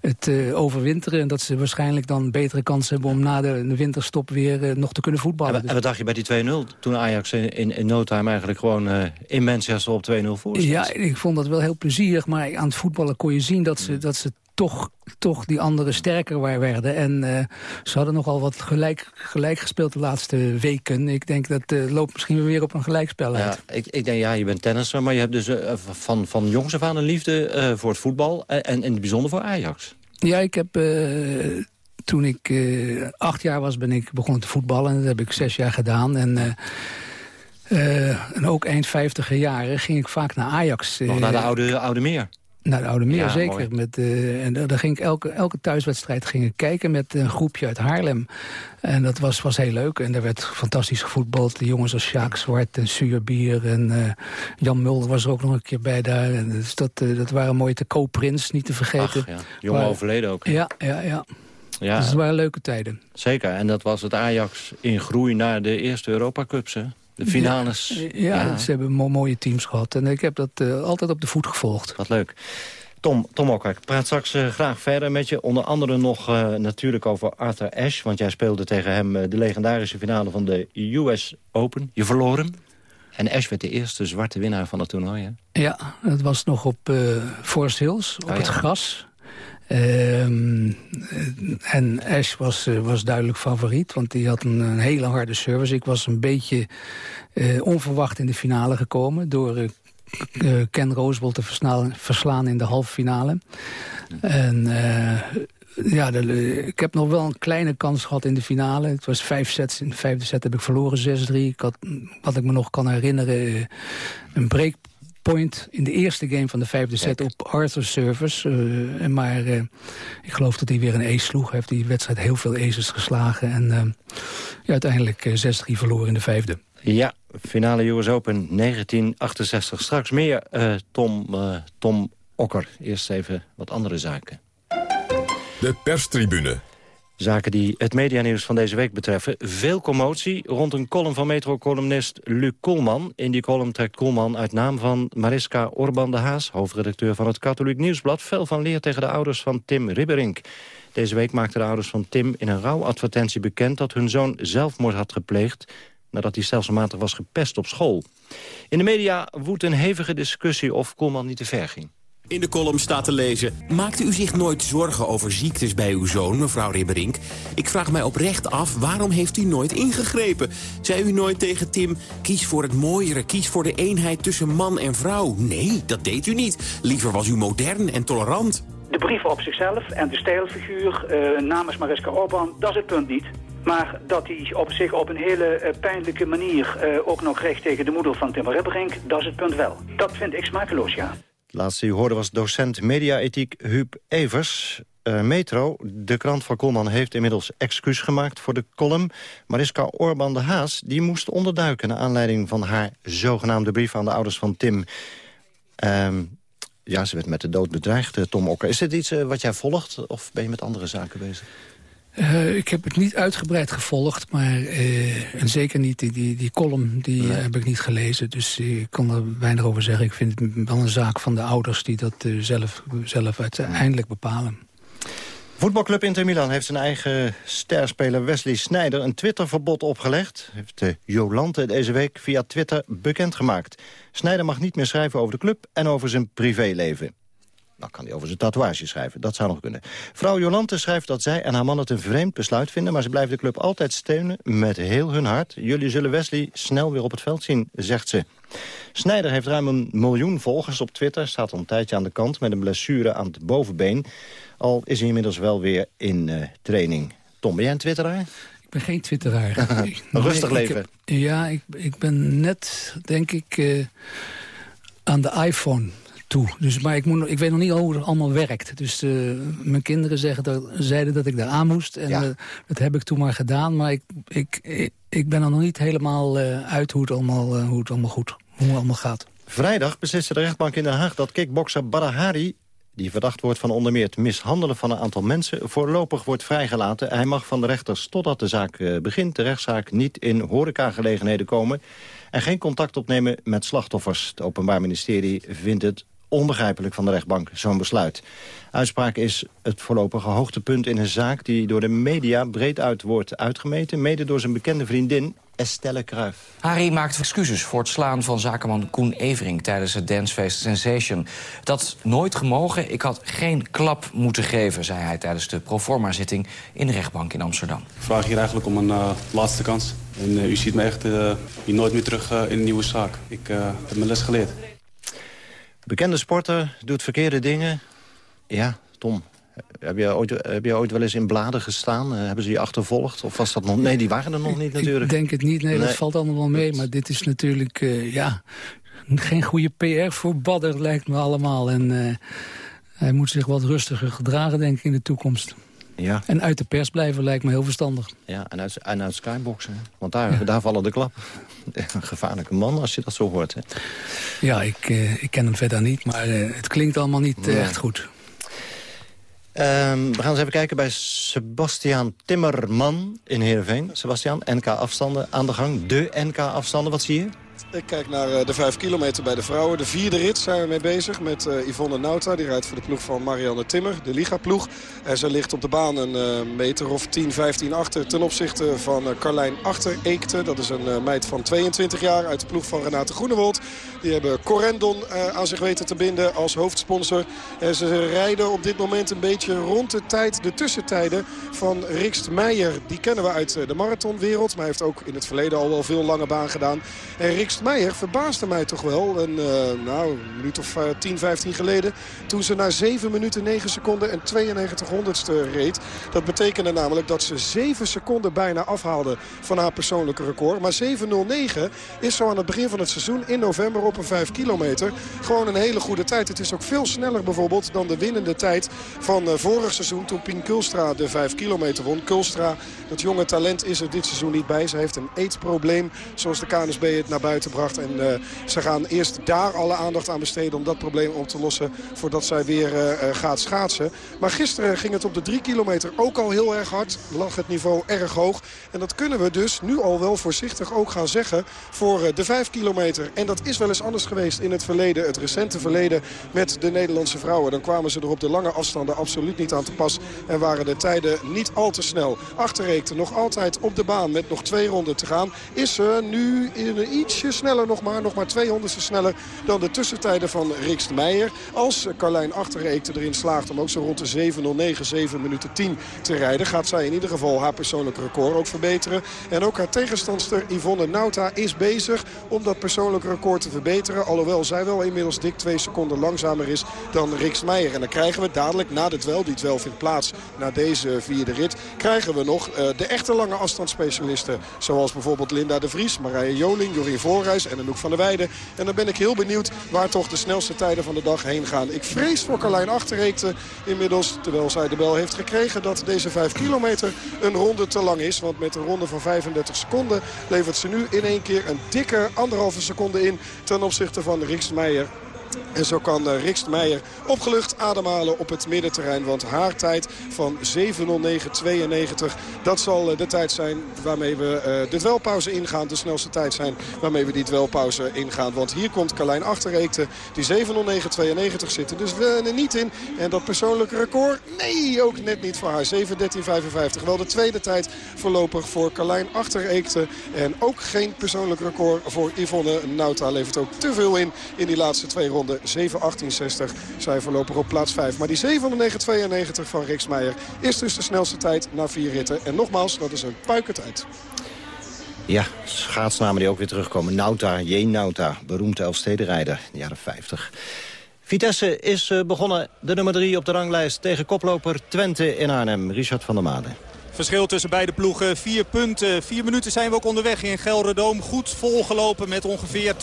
het overwinteren. En dat ze waarschijnlijk dan betere kansen om na de, de winterstop weer uh, nog te kunnen voetballen. En, en wat dacht je bij die 2-0? Toen Ajax in, in no time eigenlijk gewoon uh, in Manchester op 2-0 voor? Ja, ik vond dat wel heel plezierig. Maar aan het voetballen kon je zien dat ze, dat ze toch, toch die anderen sterker werden. En uh, ze hadden nogal wat gelijk, gelijk gespeeld de laatste weken. Ik denk dat uh, loopt misschien weer op een gelijkspel uit. Ja, ik, ik denk, ja, je bent tennisser, maar je hebt dus uh, van, van jongs af aan een liefde voor het voetbal. En, en in het bijzonder voor Ajax. Ja, ik heb toen ik uh, acht jaar was, ben ik begonnen te voetballen. En dat heb ik zes jaar gedaan. En, uh, uh, en ook eind vijftiger jaren ging ik vaak naar Ajax. Nog naar de Oude, oude Meer? Naar de Oude Meer, ja, zeker. Met, uh, en daar ging ik elke, elke thuiswedstrijd ging ik kijken met een groepje uit Haarlem. En dat was, was heel leuk. En daar werd fantastisch gevoetbald. De jongens als Sjaak Zwart en Suurbier. En uh, Jan Mulder was er ook nog een keer bij daar. En dus dat, uh, dat waren mooie te Co-Prins, niet te vergeten. Ach, ja. Jong overleden ook. Ja, ja, ja. Ja, dus het waren leuke tijden. Zeker, en dat was het Ajax in groei naar de eerste Europa Cups, hè? De finales. Ja, ja, ze hebben mooie teams gehad. En ik heb dat uh, altijd op de voet gevolgd. Wat leuk. Tom, Tom Okker, ik praat straks uh, graag verder met je. Onder andere nog uh, natuurlijk over Arthur Ashe. Want jij speelde tegen hem de legendarische finale van de US Open. Je verloor hem. En Ash werd de eerste zwarte winnaar van het toernooi, hè? Ja, het was nog op Forest Hills, op oh, het gras. Um, en Ash was, uh, was duidelijk favoriet, want die had een, een, hele harde service. Ik was een beetje uh, onverwacht in de finale gekomen... door uh, Ken Roosevelt te verslaan, verslaan in de halve finale. En ja, ik heb nog wel een kleine kans gehad in de finale. Het was vijf sets. In de vijfde set heb ik verloren 6-3. Ik had, wat ik me nog kan herinneren, een break point in de eerste game van de vijfde set op Arthur's service. Uh, maar uh, ik geloof dat hij weer een ace sloeg. Hij heeft die wedstrijd heel veel aces geslagen. En uh, ja, uiteindelijk 6-3 verloren in de vijfde. Ja, finale US Open 1968. Straks meer Tom, Tom Okker. Eerst even wat andere zaken. De perstribune. Zaken die het medianieuws van deze week betreffen. Veel commotie rond een column van metro-columnist Luc Koolman. In die column trekt Koolman uit naam van Mariska Orban de Haas... hoofdredacteur van het Katholiek Nieuwsblad... fel van leer tegen de ouders van Tim Ribberink. Deze week maakten de ouders van Tim in een rouwadvertentie bekend... dat hun zoon zelfmoord had gepleegd nadat hij stelselmatig was gepest op school. In de media woedt een hevige discussie of Koolman niet te ver ging. In de column staat te lezen... Maakte u zich nooit zorgen over ziektes bij uw zoon, mevrouw Ribberink? Ik vraag mij oprecht af, waarom heeft u nooit ingegrepen? Zei u nooit tegen Tim, kies voor het mooiere... kies voor de eenheid tussen man en vrouw? Nee, dat deed u niet. Liever was u modern en tolerant. De brief op zichzelf en de stijlfiguur uh, namens Mariska Orban, dat is het punt niet. Maar dat hij op zich op een hele uh, pijnlijke manier uh, ook nog recht tegen de moeder van Tim Ribberink, dat is het punt wel. Dat vind ik smakeloos, ja. Laatste u hoorde was docent mediaethiek Huub Evers. Uh, Metro, de krant van Kolman, heeft inmiddels excuus gemaakt voor de column. Mariska Orban de Haas die moest onderduiken... naar aanleiding van haar zogenaamde brief aan de ouders van Tim. Um, ja, ze werd met de dood bedreigd, eh, Tom Okker. Is dit iets uh, wat jij volgt of ben je met andere zaken bezig? Uh, ik heb het niet uitgebreid gevolgd, maar uh, en zeker niet die, die, die column die nee. heb ik niet gelezen. Dus ik kan er weinig over zeggen. Ik vind het wel een zaak van de ouders die dat uh, zelf, zelf uiteindelijk bepalen. Voetbalclub Inter Milan heeft zijn eigen sterspeler Wesley Sneijder een Twitterverbod opgelegd. Heeft de Jolante deze week via Twitter bekendgemaakt. Sneijder mag niet meer schrijven over de club en over zijn privéleven. Nou kan hij over zijn tatoeage schrijven, dat zou nog kunnen. Vrouw Jolante schrijft dat zij en haar man het een vreemd besluit vinden... maar ze blijven de club altijd steunen met heel hun hart. Jullie zullen Wesley snel weer op het veld zien, zegt ze. Snijder heeft ruim een miljoen volgers op Twitter. Staat al een tijdje aan de kant met een blessure aan het bovenbeen. Al is hij inmiddels wel weer in uh, training. Tom, ben jij een twitteraar? Ik ben geen twitteraar. Rustig leven. Ik ja, ik, ik ben net, denk ik... Uh, aan de iPhone toe. Dus, maar ik, moet, ik weet nog niet hoe het allemaal werkt. Dus eh, mijn kinderen zeggen dat, zeiden dat ik daar aan moest. En eh, dat heb ik toen maar gedaan. Maar ik, ik, ik, ben er nog niet helemaal eh, uit hoe het, allemaal, hoe het allemaal goed hoe het allemaal gaat. Vrijdag besliste de rechtbank in Den Haag dat kickbokser Barahari die verdacht wordt van onder meer het mishandelen van een aantal mensen... voorlopig wordt vrijgelaten. Hij mag van de rechters totdat de zaak begint... de rechtszaak niet in horecagelegenheden komen... en geen contact opnemen met slachtoffers. Het Openbaar Ministerie vindt het onbegrijpelijk van de rechtbank, zo'n besluit. Uitspraak is het voorlopige hoogtepunt in een zaak... die door de media breed uit wordt uitgemeten... mede door zijn bekende vriendin Estelle Kruijf. Harry maakt excuses voor het slaan van zakenman Koen Evering... tijdens het dancefeest Sensation. Dat nooit gemogen, ik had geen klap moeten geven... zei hij tijdens de proforma-zitting in de rechtbank in Amsterdam. Ik vraag hier eigenlijk om een uh, laatste kans. En uh, u ziet me echt uh, hier nooit meer terug in een nieuwe zaak. Ik heb mijn les geleerd. Bekende sporter, doet verkeerde dingen. Ja, Tom, heb je, ooit, heb je ooit wel eens in bladen gestaan? Uh, hebben ze je achtervolgd? Of was dat nog... Nee, die waren er nog niet natuurlijk. Ik denk het niet. Nee, dat valt allemaal wel mee. Maar dit is natuurlijk, uh, ja... Geen goede PR voor Badder, lijkt me allemaal. En uh, hij moet zich wat rustiger gedragen, denk ik, in de toekomst. Ja. En uit de pers blijven lijkt me heel verstandig. Ja, en uit, en uit skyboxen. Want daar, daar vallen de klappen. Een gevaarlijke man als je dat zo hoort. Hè. Ja, ik, uh, ik ken hem verder niet, maar uh, het klinkt allemaal niet uh, echt goed. Um, we gaan eens even kijken bij Sebastiaan Timmerman in Heerenveen. Sebastiaan, NK-afstanden aan de gang. De NK-afstanden, wat zie je? Ik kijk naar eh, de 5 kilometer bij de vrouwen. De vierde rit zijn we mee bezig met uh, Yvonne Nauta. Die rijdt voor de ploeg van Marianne Timmer, de Liga-ploeg. En ze ligt op de baan een uh, meter of 10, 15 achter ten opzichte van Carlijn Achter Eekte. Dat is een meid van 22 jaar uit de ploeg van Renate Groenewold. Die hebben Corendon aan zich weten te binden als hoofdsponsor. En ze rijden op dit moment een beetje rond de tijd, de tussentijden van Rikst Meijer. Die kennen we uit de marathonwereld, maar hij heeft ook in het verleden al wel veel lange baan gedaan. En Meijer verbaasde mij toch wel. En, uh, nou, een minuut of uh, 10, 15 geleden. Toen ze na 7 minuten 9 seconden en 92 honderdste reed. Dat betekende namelijk dat ze 7 seconden bijna afhaalde van haar persoonlijke record. Maar 7.09 is zo aan het begin van het seizoen in november op een 5 kilometer. Gewoon een hele goede tijd. Het is ook veel sneller bijvoorbeeld dan de winnende tijd van uh, vorig seizoen. Toen Pien Kulstra de 5 kilometer won. Kulstra, dat jonge talent is er dit seizoen niet bij. Ze heeft een eetprobleem zoals de KNSB het naar buiten bracht. En uh, ze gaan eerst daar alle aandacht aan besteden om dat probleem op te lossen. Voordat zij weer uh, gaat schaatsen. Maar gisteren ging het op de 3 kilometer ook al heel erg hard. Lag het niveau erg hoog. En dat kunnen we dus nu al wel voorzichtig ook gaan zeggen voor de 5 kilometer. En dat is wel eens anders geweest in het verleden. Het recente verleden met de Nederlandse vrouwen. Dan kwamen ze er op de lange afstanden absoluut niet aan te pas. En waren de tijden niet al te snel. Achterreekte nog altijd op de baan met nog twee ronden te gaan. Is ze nu in sneller nog maar. Nog maar 200 sneller dan de tussentijden van Rikst Meijer. Als Carlijn Achterreekte erin slaagt om ook zo rond de 7.09, 7 minuten 10 te rijden... gaat zij in ieder geval haar persoonlijke record ook verbeteren. En ook haar tegenstandster Yvonne Nauta is bezig om dat persoonlijke record te verbeteren. Alhoewel zij wel inmiddels dik 2 seconden langzamer is dan Rikst Meijer. En dan krijgen we dadelijk na de dwel, die dwel vindt plaats na deze vierde rit... krijgen we nog uh, de echte lange afstandsspecialisten. Zoals bijvoorbeeld Linda de Vries, Marije Joling, Jorien Voorhuis en Anouk van der Weijden. En dan ben ik heel benieuwd waar toch de snelste tijden van de dag heen gaan. Ik vrees voor Carlijn Achterreekte inmiddels, terwijl zij de bel heeft gekregen... dat deze 5 kilometer een ronde te lang is. Want met een ronde van 35 seconden levert ze nu in één keer een dikke anderhalve seconde in... ten opzichte van Riks Meijer. En zo kan uh, Rikst Meijer opgelucht ademhalen op het middenterrein. Want haar tijd van 7.09.92, dat zal uh, de tijd zijn waarmee we uh, de dwelpauze ingaan. De snelste tijd zijn waarmee we die dwelpauze ingaan. Want hier komt Carlijn Achterreekte, die 7.09.92 zit er dus uh, niet in. En dat persoonlijke record, nee, ook net niet voor haar. 7.13.55, wel de tweede tijd voorlopig voor Carlijn Achterreekte. En ook geen persoonlijk record voor Yvonne Nauta. Levert ook te veel in in die laatste twee ronden. 7.18.60 zijn voorlopig op plaats 5. Maar die 7.09.92 van Riks Meijer is dus de snelste tijd na vier ritten. En nogmaals, dat is een puikertijd. Ja, schaatsnamen die ook weer terugkomen. Nauta, J. Nauta, beroemd Elfstedenrijder in de jaren 50. Vitesse is uh, begonnen de nummer 3 op de ranglijst tegen koploper Twente in Arnhem. Richard van der Made. Verschil tussen beide ploegen, vier punten. Vier minuten zijn we ook onderweg in Gelredoom. Goed volgelopen met ongeveer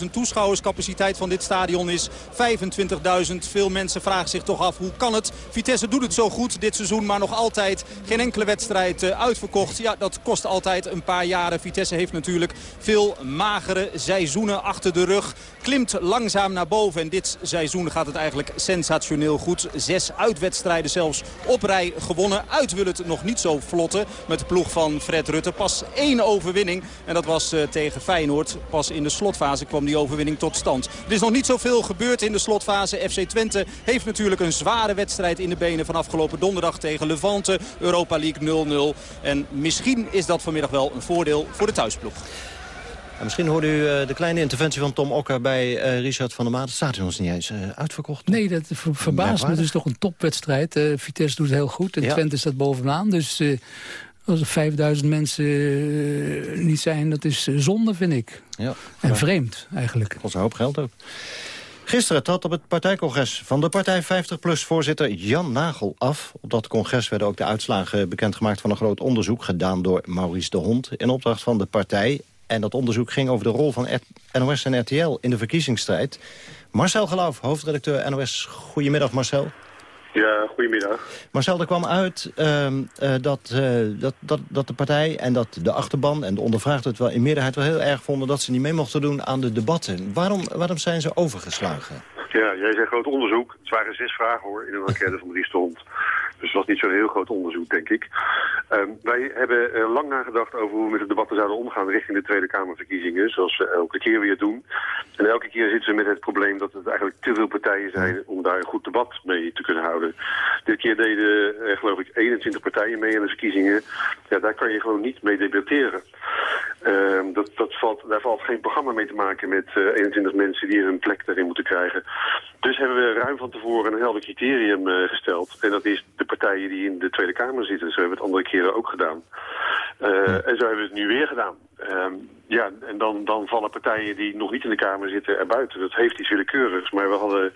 20.000 toeschouwers. Capaciteit van dit stadion is 25.000. Veel mensen vragen zich toch af hoe kan het. Vitesse doet het zo goed dit seizoen, maar nog altijd geen enkele wedstrijd eh, uitverkocht. Ja, dat kost altijd een paar jaren. Vitesse heeft natuurlijk veel magere seizoenen achter de rug. Klimt langzaam naar boven en dit seizoen gaat het eigenlijk sensationeel goed. Zes uitwedstrijden zelfs op rij gewonnen. Uit wil het nog niet zo vlotten met de ploeg van Fred Rutte. Pas één overwinning en dat was eh, tegen Feyenoord. Pas in de slotfase kwam die overwinning tot stand. Er is nog niet zoveel gebeurd in de slotfase. FC Twente heeft natuurlijk een zware wedstrijd in de benen van afgelopen donderdag tegen Levante. Europa League 0-0. En misschien is dat vanmiddag wel een voordeel voor de thuisploeg. En misschien hoorde u eh, de kleine interventie van Tom Okker bij eh, Richard van der Maat. Het stadion is niet eens eh, uitverkocht. Nee, dat ver- verbaast me. Het is toch een topwedstrijd. Eh, Vitesse doet het heel goed en Ja. Twente staat bovenaan. Dus als er 5000 mensen niet zijn, dat is zonde, vind ik. Ja. En vreemd, eigenlijk. Kost een hoop geld ook. Gisteren trad op het partijcongres van de partij 50PLUS-voorzitter Jan Nagel af. Op dat congres werden ook de uitslagen bekendgemaakt van een groot onderzoek... gedaan door Maurice de Hond in opdracht van de partij. En dat onderzoek ging over de rol van NOS en RTL in de verkiezingsstrijd. Marcel Geloof, hoofdredacteur NOS. Goedemiddag Marcel. Ja, goedemiddag. Marcel, er kwam uit ehm, eh, dat, eh, dat, dat, dat de partij en dat de achterban en de ondervraagden het wel in meerderheid wel heel erg vonden dat ze niet mee mochten doen aan de debatten. Waarom, waarom zijn ze overgeslagen? Ja, jij zei groot onderzoek. Het waren zes vragen hoor, in een enquête van Dries de Hond. Dus het was niet zo'n heel groot onderzoek, denk ik. Ehm, wij hebben eh, lang nagedacht over hoe we met de debatten zouden omgaan richting de Tweede Kamerverkiezingen, zoals we elke keer weer doen. En elke keer zitten ze met het probleem dat het eigenlijk te veel partijen zijn om daar een goed debat mee te kunnen houden. Dit keer deden, eh, geloof ik, 21 partijen mee aan de verkiezingen. Ja, daar kan je gewoon niet mee debatteren. Ehm, dat, dat valt, daar valt geen programma mee te maken met eh, 21 mensen die hun plek daarin moeten krijgen. Dus hebben we ruim van tevoren een helder criterium eh, gesteld. En dat is de partijen die in de Tweede Kamer zitten. Zo hebben we het andere keren ook gedaan. Eh, en zo hebben we het nu weer gedaan. Ehm, ja, en dan, dan vallen partijen die nog niet in de Kamer zitten erbuiten. Dat heeft iets willekeurigs. Maar we hadden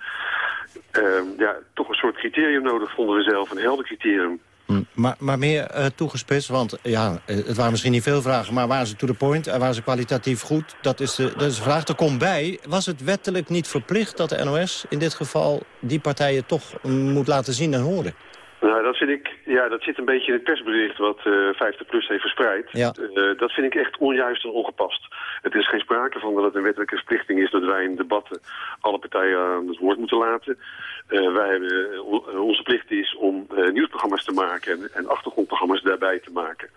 ehm, ja, toch een soort criterium nodig, vonden we zelf. Een helder criterium. Hm, Maar, maar meer eh, toegespitst, want ja, eh, het waren misschien niet veel vragen... maar waren ze to the point en waren ze kwalitatief goed? Dat is, de, dat is de vraag. Er komt bij, was het wettelijk niet verplicht dat de NOS... in dit geval die partijen toch moet laten zien en horen? Nou, dat vind ik, ja, dat zit een beetje in het persbericht wat eh 50PLUS heeft verspreid. Ja. Eh, dat vind ik echt onjuist en ongepast. Het is geen sprake van dat het een wettelijke verplichting is dat wij in debatten alle partijen aan het woord moeten laten. Eh, wij hebben, eh, on- eh, onze plicht is om eh, nieuwsprogramma's te maken en, en achtergrondprogramma's daarbij te maken.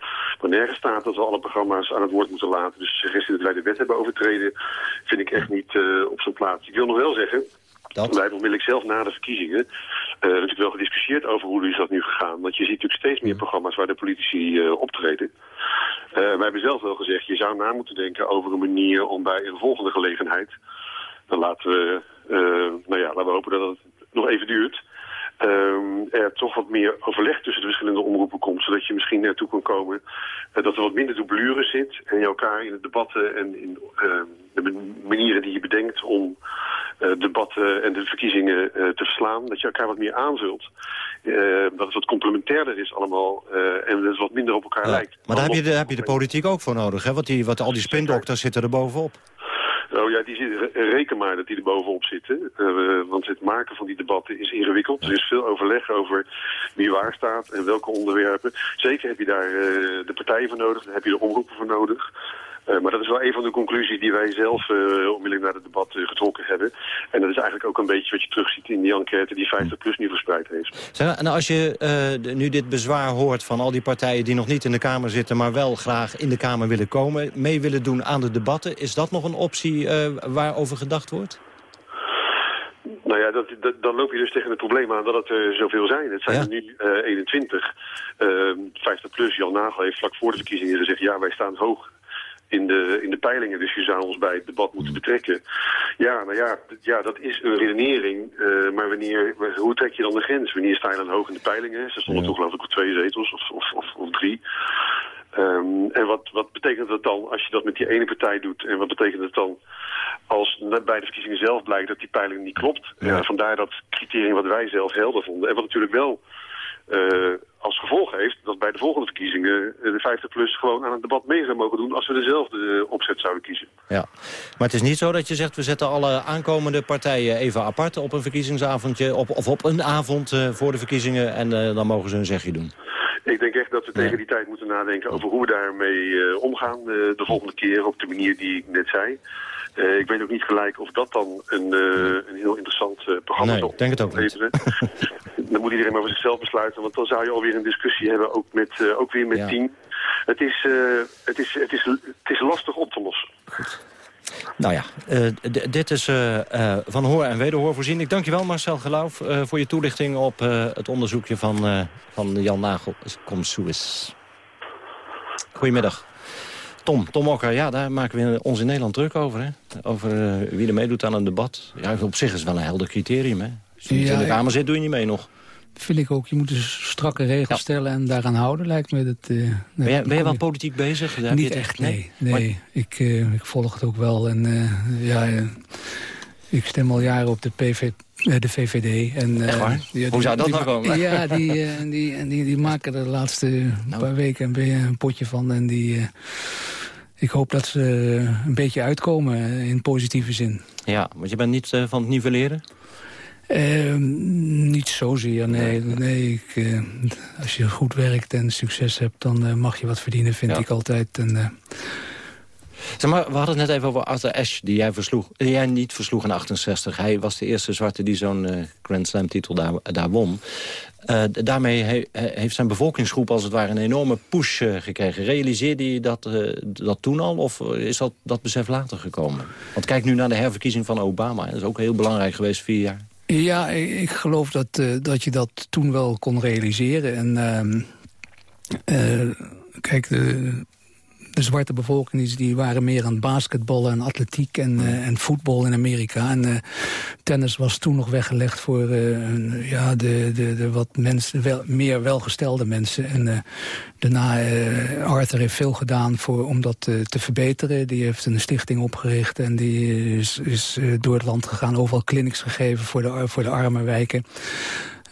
Maar nergens staat dat we alle programma's aan het woord moeten laten. Dus de suggestie dat wij de wet hebben overtreden vind ik echt niet eh, op zijn plaats. Ik wil nog wel zeggen, wij hebben onmiddellijk zelf na de verkiezingen eh, natuurlijk wel gediscussieerd over hoe is dat nu gegaan. Want je ziet natuurlijk steeds meer programma's waar de politici eh, optreden. Eh, wij hebben zelf wel gezegd, je zou na moeten denken over een manier om bij een volgende gelegenheid... dan laten we, nou ja, laten we hopen dat het nog even duurt... ehm, er toch wat meer overleg tussen de verschillende omroepen komt... zodat je misschien naartoe kan komen eh, dat er wat minder dublure zit... en je elkaar in de debatten en in ehm, de man- manieren die je bedenkt... om eh, debatten en de verkiezingen eh, te verslaan. Dat je elkaar wat meer aanvult. Eh, dat het wat complementairder is allemaal. en dat het wat minder op elkaar lijkt. Maar daar heb je, de, heb je de politiek ook voor nodig, hè? Want, die, wat, al die spindokters zitten er bovenop. Oh ja, die zitten, reken maar dat die er bovenop zitten. Eh, want het maken van die debatten is ingewikkeld. Er is veel overleg over wie waar staat en welke onderwerpen. Zeker heb je daar eh, de partijen voor nodig, daar heb je de omroepen voor nodig. Eh, maar dat is wel een van de conclusies die wij zelf eh, onmiddellijk naar het debat eh, getrokken hebben. En dat is eigenlijk ook een beetje wat je terugziet in die enquête die 50PLUS nu verspreid heeft. Zeg, en als je nu dit bezwaar hoort van al die partijen die nog niet in de Kamer zitten... maar wel graag in de Kamer willen komen, mee willen doen aan de debatten... is dat nog een optie waarover gedacht wordt? Nou ja, dat, dat- dan loop je dus tegen het probleem aan dat het er zoveel zijn. Het zijn er nu eh 21. Eh 50 plus, Jan Nagel heeft vlak voor de verkiezingen gezegd... ja, wij staan hoog in de, in de peilingen, dus je zou ons bij het debat moeten betrekken. Ja, nou ja, ja dat is een redenering. eh, maar wanneer, hoe trek je dan de grens? Wanneer sta je dan hoog in de peilingen? Ze stonden toch geloof ik op twee zetels of, of, of, of drie. Ehm, en wat, wat betekent dat dan als je dat met die ene partij doet? En wat betekent het dan als bij de verkiezingen zelf blijkt dat die peiling niet klopt? Ja. vandaar dat criterium wat wij zelf helder vonden. En wat natuurlijk wel eh, als gevolg heeft dat bij de volgende verkiezingen eh, de 50PLUS gewoon aan het debat mee zou mogen doen als we dezelfde eh, opzet zouden kiezen. Ja. Maar het is niet zo dat je zegt... we zetten alle aankomende partijen even apart op een verkiezingsavondje... Op, of op een avond voor de verkiezingen en dan mogen ze hun zegje doen. Ik denk echt dat we tegen die tijd moeten nadenken over hoe we daarmee omgaan de volgende keer op de manier die ik net zei. Ik weet ook niet gelijk of dat dan een, een heel interessant programma Nee, zal ik denk het ook niet. dan moet iedereen maar voor zichzelf besluiten, want dan zou je alweer een discussie hebben, ook, met, eh, ook weer met Ja. tien. Het is, eh, het, is, het, is, het is lastig op te lossen. Nou ja, eh, dit is eh, eh, van hoor en wederhoor voorzien. Ik dank je wel, Marcel Geloof, eh, voor je toelichting op eh, het onderzoekje van, eh, van Jan Nagel. Kom Suis. Goedemiddag. Tom, Tom Okker, ja, daar maken we ons in Nederland druk over. Hè? Over wie er meedoet aan een debat. Ja, op zich is het wel een helder criterium. Hè? Als je niet Ja, in de Kamer zit, doe je niet mee nog. Vind ik ook. Je moet dus strakke regels stellen en daaraan houden, lijkt me. Dat, eh, Ben jij, ben je wel politiek bezig? Niet echt, nee. nee. Maar- Ik, eh, ik volg het ook wel. En eh, ja, ik stem al jaren op de, PV, de VVD. En, Echt waar? ja, Hoe zou dat die nou komen? Ja, die, eh, die, die, die maken er de laatste Nou. paar weken een, een potje van. En die, ik hoop dat ze een beetje uitkomen in positieve zin. Ja, want je bent niet van het nivelleren? Eh, niet zozeer, nee. nee ik, eh, als je goed werkt en succes hebt, dan eh, mag je wat verdienen, vind Ja. ik altijd. En, eh, Zeg maar, we hadden het net even over Arthur Ashe, die jij, versloeg, die jij niet versloeg in 68. Hij was de eerste zwarte die zo'n Grand Slam titel daar, daar won. Daarmee he- he- heeft zijn bevolkingsgroep als het ware een enorme push gekregen. Realiseerde je dat, dat toen al of is dat, dat besef later gekomen? Want kijk nu naar de herverkiezing van Obama. Dat is ook heel belangrijk geweest, vier jaar. Ja, ik geloof dat, eh, dat je dat toen wel kon realiseren. En eh, kijk, de, de zwarte bevolking die, die waren meer aan basketballen en atletiek en, eh, en voetbal in Amerika. En eh, tennis was toen nog weggelegd voor eh, ja, de, de, de wat mensen, wel, meer welgestelde mensen. En daarna, Arthur heeft veel gedaan voor, om dat te verbeteren. Die heeft een stichting opgericht en die is, is door het land gegaan. Overal clinics gegeven voor de, voor de arme wijken.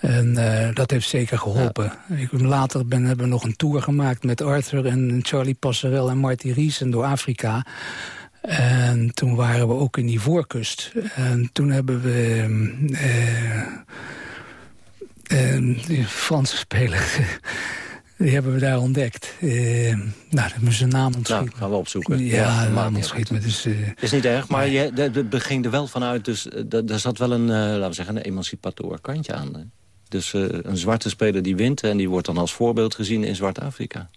En eh, dat heeft zeker geholpen. Ik, later ben, hebben we nog een tour gemaakt met Arthur en Charlie Passerel en Marty Riesen door Afrika. En toen waren we ook in die voorkust. En toen hebben we... die Franse speler... Die hebben we daar ontdekt. Nou, dat moet zijn naam ontschieten. Nou, gaan we opzoeken. Ja, Ja, naam ontschiet me. Dus, Is niet erg, maar je, de- de- er ging er wel vanuit, dus da- daar zat wel een, laten we zeggen, een emancipator kantje aan. Hè? Dus eh, een zwarte speler die wint en die wordt dan als voorbeeld gezien in Zwart-Afrika.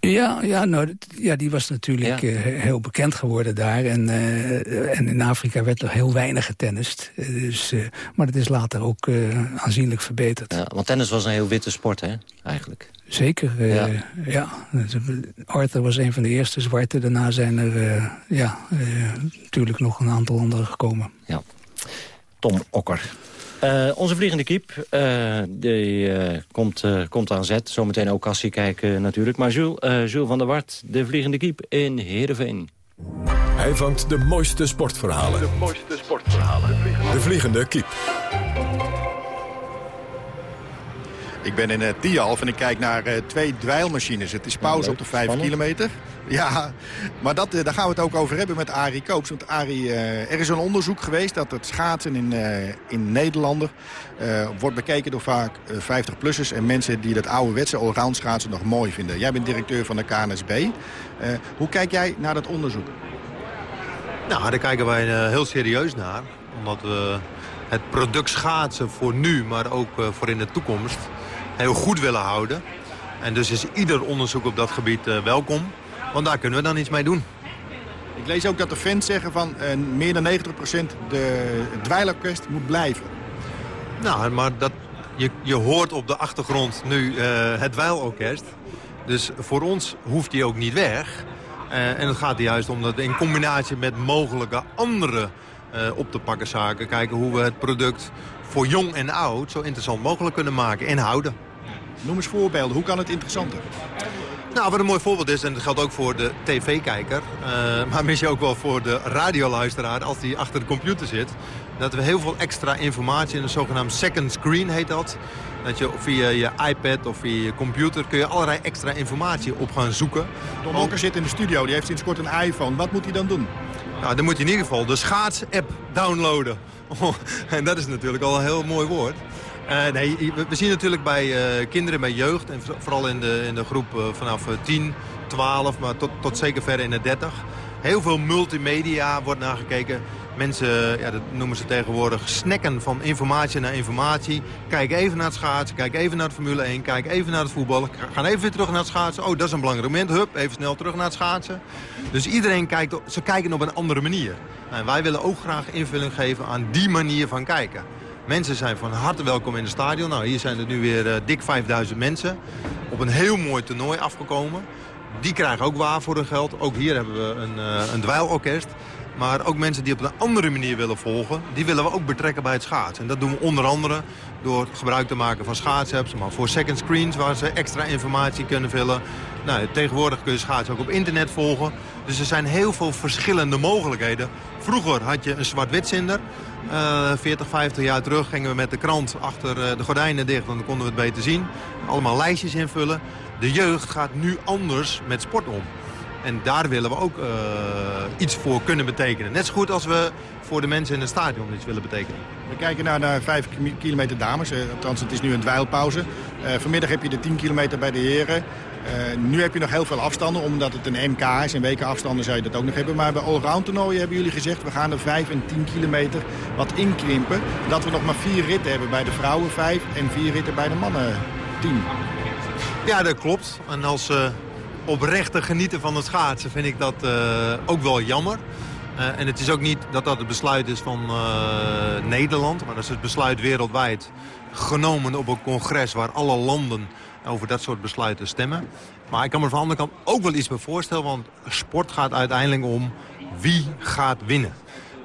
Ja, ja, nou, ja, die was natuurlijk eh, heel bekend geworden daar. En, eh, en in Afrika werd er heel weinig getennist. Dus, maar dat is later ook aanzienlijk verbeterd. Ja, want tennis was een heel witte sport, hè, eigenlijk. Zeker, Ja. ja. Dus, Arthur was een van de eerste zwarte. Daarna zijn er ja, natuurlijk nog een aantal anderen gekomen. Ja. Tom Okker. Eh, onze vliegende kiep, eh, die eh, komt, eh, komt aan zet. Zometeen ook Cassie kijken natuurlijk. Maar Jules, eh, Jules van der Wart, de vliegende kiep in Heerenveen. Hij vangt de mooiste sportverhalen. De mooiste sportverhalen. De vliegende kiep. Ik ben in Tialf en ik kijk naar uh, twee dweilmachines. Het is pauze op de 5 spannend. kilometer. Ja, maar dat, uh, daar gaan we het ook over hebben met Arie Koops. Want Arie, uh, er is een onderzoek geweest dat het schaatsen in, uh, in Nederlander... Wordt bekeken door vaak 50-plussers en mensen die dat ouderwetse allround schaatsen nog mooi vinden. Jij bent directeur van de KNSB. Hoe kijk jij naar dat onderzoek? Nou, daar kijken wij heel serieus naar. Omdat we het product schaatsen voor nu, maar ook voor in de toekomst heel goed willen houden. En dus is ieder onderzoek op dat gebied welkom. Want daar kunnen we dan iets mee doen. Ik lees ook dat de fans zeggen van uh, meer dan 90% de dweilorkest moet blijven. Nou, maar dat, je, je hoort op de achtergrond nu uh, het dweilorkest. Dus voor ons hoeft die ook niet weg. Uh, en het gaat er juist om dat in combinatie met mogelijke andere op te pakken zaken... kijken hoe we het product voor jong en oud zo interessant mogelijk kunnen maken en houden. Noem eens voorbeelden. Hoe kan het interessanter? Nou, wat een mooi voorbeeld is, en dat geldt ook voor de tv-kijker... Uh, maar misschien ook wel voor de radioluisteraar als die achter de computer zit... dat we heel veel extra informatie in een zogenaamd second screen heet dat... Dat je via je iPad of via je computer kun je allerlei extra informatie op gaan zoeken. Okker zit in de studio, die heeft sinds kort een iPhone. Wat moet hij dan doen? Nou, dan moet hij in ieder geval de schaats-app downloaden. en dat is natuurlijk al een heel mooi woord. Uh, nee, we zien natuurlijk bij uh, kinderen, bij jeugd... en vooral in de, in de groep uh, vanaf 10, 12, maar tot, tot zeker ver in de 30... heel veel multimedia wordt nagekeken. Mensen, ja, dat noemen ze tegenwoordig, snacken van informatie naar informatie. Kijk even naar het schaatsen, kijk even naar de Formule 1, kijk even naar het voetbal. Gaan even weer terug naar het schaatsen. Oh, dat is een belangrijk moment. Hup, even snel terug naar het schaatsen. Dus iedereen kijkt, ze kijken op een andere manier. En wij willen ook graag invulling geven aan die manier van kijken. Mensen zijn van harte welkom in het stadion. Nou, hier zijn er nu weer uh, dik 5000 mensen. Op een heel mooi toernooi afgekomen. Die krijgen ook waar voor hun geld. Ook hier hebben we een, uh, een dweilorkest. Maar ook mensen die op een andere manier willen volgen... die willen we ook betrekken bij het schaatsen. En dat doen we onder andere door gebruik te maken van schaatsapps... maar voor second screens waar ze extra informatie kunnen vullen. Nou, tegenwoordig kun je schaatsen ook op internet volgen. Dus er zijn heel veel verschillende mogelijkheden. Vroeger had je een zwart-wit zinder. Uh, 40, 50 jaar terug gingen we met de krant achter uh, de gordijnen dicht... dan konden we het beter zien. Allemaal lijstjes invullen. De jeugd gaat nu anders met sport om. En daar willen we ook uh, iets voor kunnen betekenen. Net zo goed als we voor de mensen in het stadion iets willen betekenen. We kijken naar de 5 kilometer dames. Uh, althans, het is nu een dweilpauze. Vanmiddag heb je de 10 kilometer bij de heren. Nu heb je nog heel veel afstanden, omdat het een MK is. In weken afstanden zou je dat ook nog hebben. Maar bij allround toernooien hebben jullie gezegd... we gaan de 5 en 10 kilometer wat inkrimpen. Dat we nog maar vier ritten hebben bij de vrouwen 5 en vier ritten bij de mannen 10. Ja, dat klopt. En als oprecht te genieten van het schaatsen vind ik dat uh, ook wel jammer. Uh, en het is ook niet dat dat het besluit is van uh, Nederland, maar dat is het besluit wereldwijd genomen op een congres waar alle landen over dat soort besluiten stemmen. Maar ik kan me van de andere kant ook wel iets bij voorstellen, want sport gaat uiteindelijk om wie gaat winnen.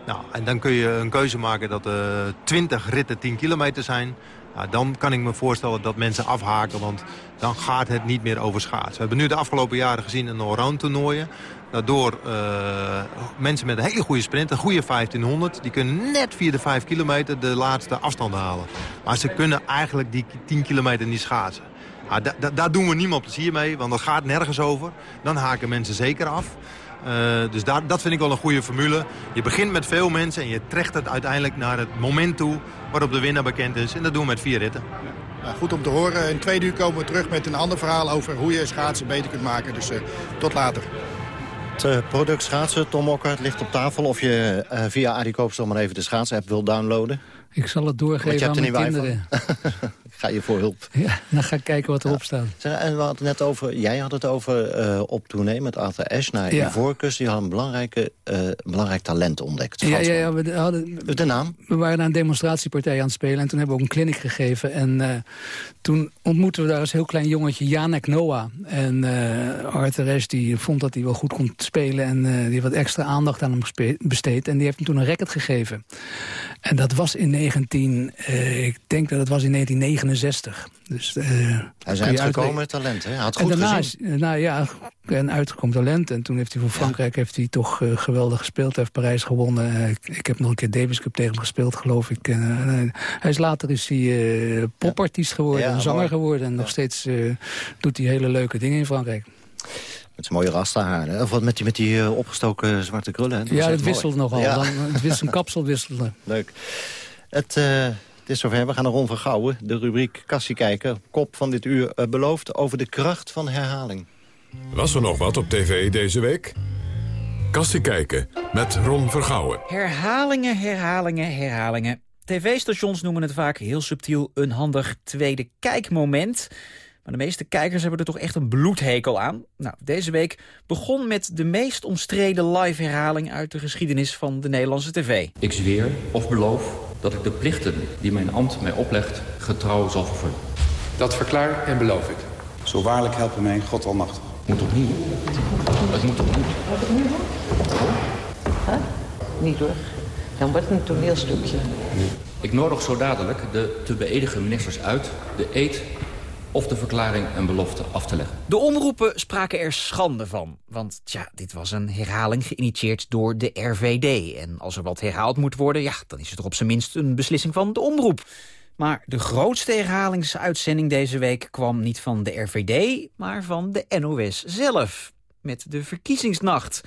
Nou, en dan kun je een keuze maken dat er 20 ritten 10 kilometer zijn. Nou, dan kan ik me voorstellen dat mensen afhaken, want dan gaat het niet meer over schaatsen. We hebben nu de afgelopen jaren gezien in allround toernooien. Daardoor uh, mensen met een hele goede sprint, een goede 1500... die kunnen net via de 5 kilometer de laatste afstand halen. Maar ze kunnen eigenlijk die 10 kilometer niet schaatsen. Nou, daar doen we niemand plezier mee, want dat gaat nergens over. Dan haken mensen zeker af. Uh, dus daar, dat vind ik wel een goede formule. Je begint met veel mensen en je trekt het uiteindelijk naar het moment toe... waarop de winnaar bekend is. En dat doen we met vier ritten. Ja. Nou, goed om te horen. In twee uur komen we terug met een ander verhaal... over hoe je schaatsen beter kunt maken. Dus uh, tot later. Het uh, product schaatsen, Tom Okker, het ligt op tafel. Of je uh, via Adi Koopstel maar even de schaatsapp wil downloaden. Ik zal het doorgeven aan mijn kinderen. ik ga je voor hulp. Ja, dan ga ik kijken wat erop staat. En we hadden net over, jij had het over uh, op tournee met Arthur Ashe naar ja. Ivoorkust. Die had een belangrijke, uh, belangrijk talent ontdekt. Ja, ja, ja, we hadden, de naam? We waren naar een demonstratiepartij aan het spelen. En toen hebben we ook een clinic gegeven. En uh, toen ontmoetten we daar als heel klein jongetje Janek Noah. En Arthur Ashe die vond dat hij wel goed kon spelen. En die heeft wat extra aandacht aan hem besteed. En die heeft hem toen een racket gegeven. En dat was in 19, uh, ik denk dat het was in 1969. Dus, uh, hij is uitgekomen talent, hè? Hij had goed en daarna gezien. Is, nou ja, een uitgekomen talent. En toen heeft hij voor Frankrijk ja. heeft hij toch uh, geweldig gespeeld. Hij heeft Parijs gewonnen. Ik, ik, heb nog een keer Davis Cup tegen hem gespeeld, geloof ik. hij is later is hij popartiest geworden, ja, zanger mooi. geworden. En nog steeds doet hij hele leuke dingen in Frankrijk. Met zijn mooie rastahaar. Of wat met die, met die uh, opgestoken zwarte krullen. Dat ja, het wisselt nogal. Ja. Dan, het zijn kapsel wisselde. Leuk. Het, uh, het is zover. We gaan naar Ron van Gouwen. De rubriek Kassie kijken. Kop van dit uur uh, belooft over de kracht van herhaling. Was er nog wat op tv deze week? Kassie kijken met Ron Vergouwen. Herhalingen, herhalingen, herhalingen. TV-stations noemen het vaak heel subtiel een handig tweede kijkmoment... Maar de meeste kijkers hebben er toch echt een bloedhekel aan. Nou, deze week begon met de meest omstreden live herhaling uit de geschiedenis van de Nederlandse tv. Ik zweer of beloof dat ik de plichten die mijn ambt mij oplegt getrouw zal vervullen. Dat verklaar en beloof ik. Zo waarlijk helpen mij God almachtig. Moet opnieuw. Het moet opnieuw. Moet doen? Huh? Niet hoor. Dan wordt het een toneelstukje. Ik nodig zo dadelijk de te beëdigen ministers uit de eed of de verklaring en belofte af te leggen. De omroepen spraken er schande van. Want tja, dit was een herhaling geïnitieerd door de RVD. En als er wat herhaald moet worden, ja, dan is het toch op zijn minst een beslissing van de omroep. Maar de grootste herhalingsuitzending deze week kwam niet van de RVD, maar van de NOS zelf. Met de verkiezingsnacht.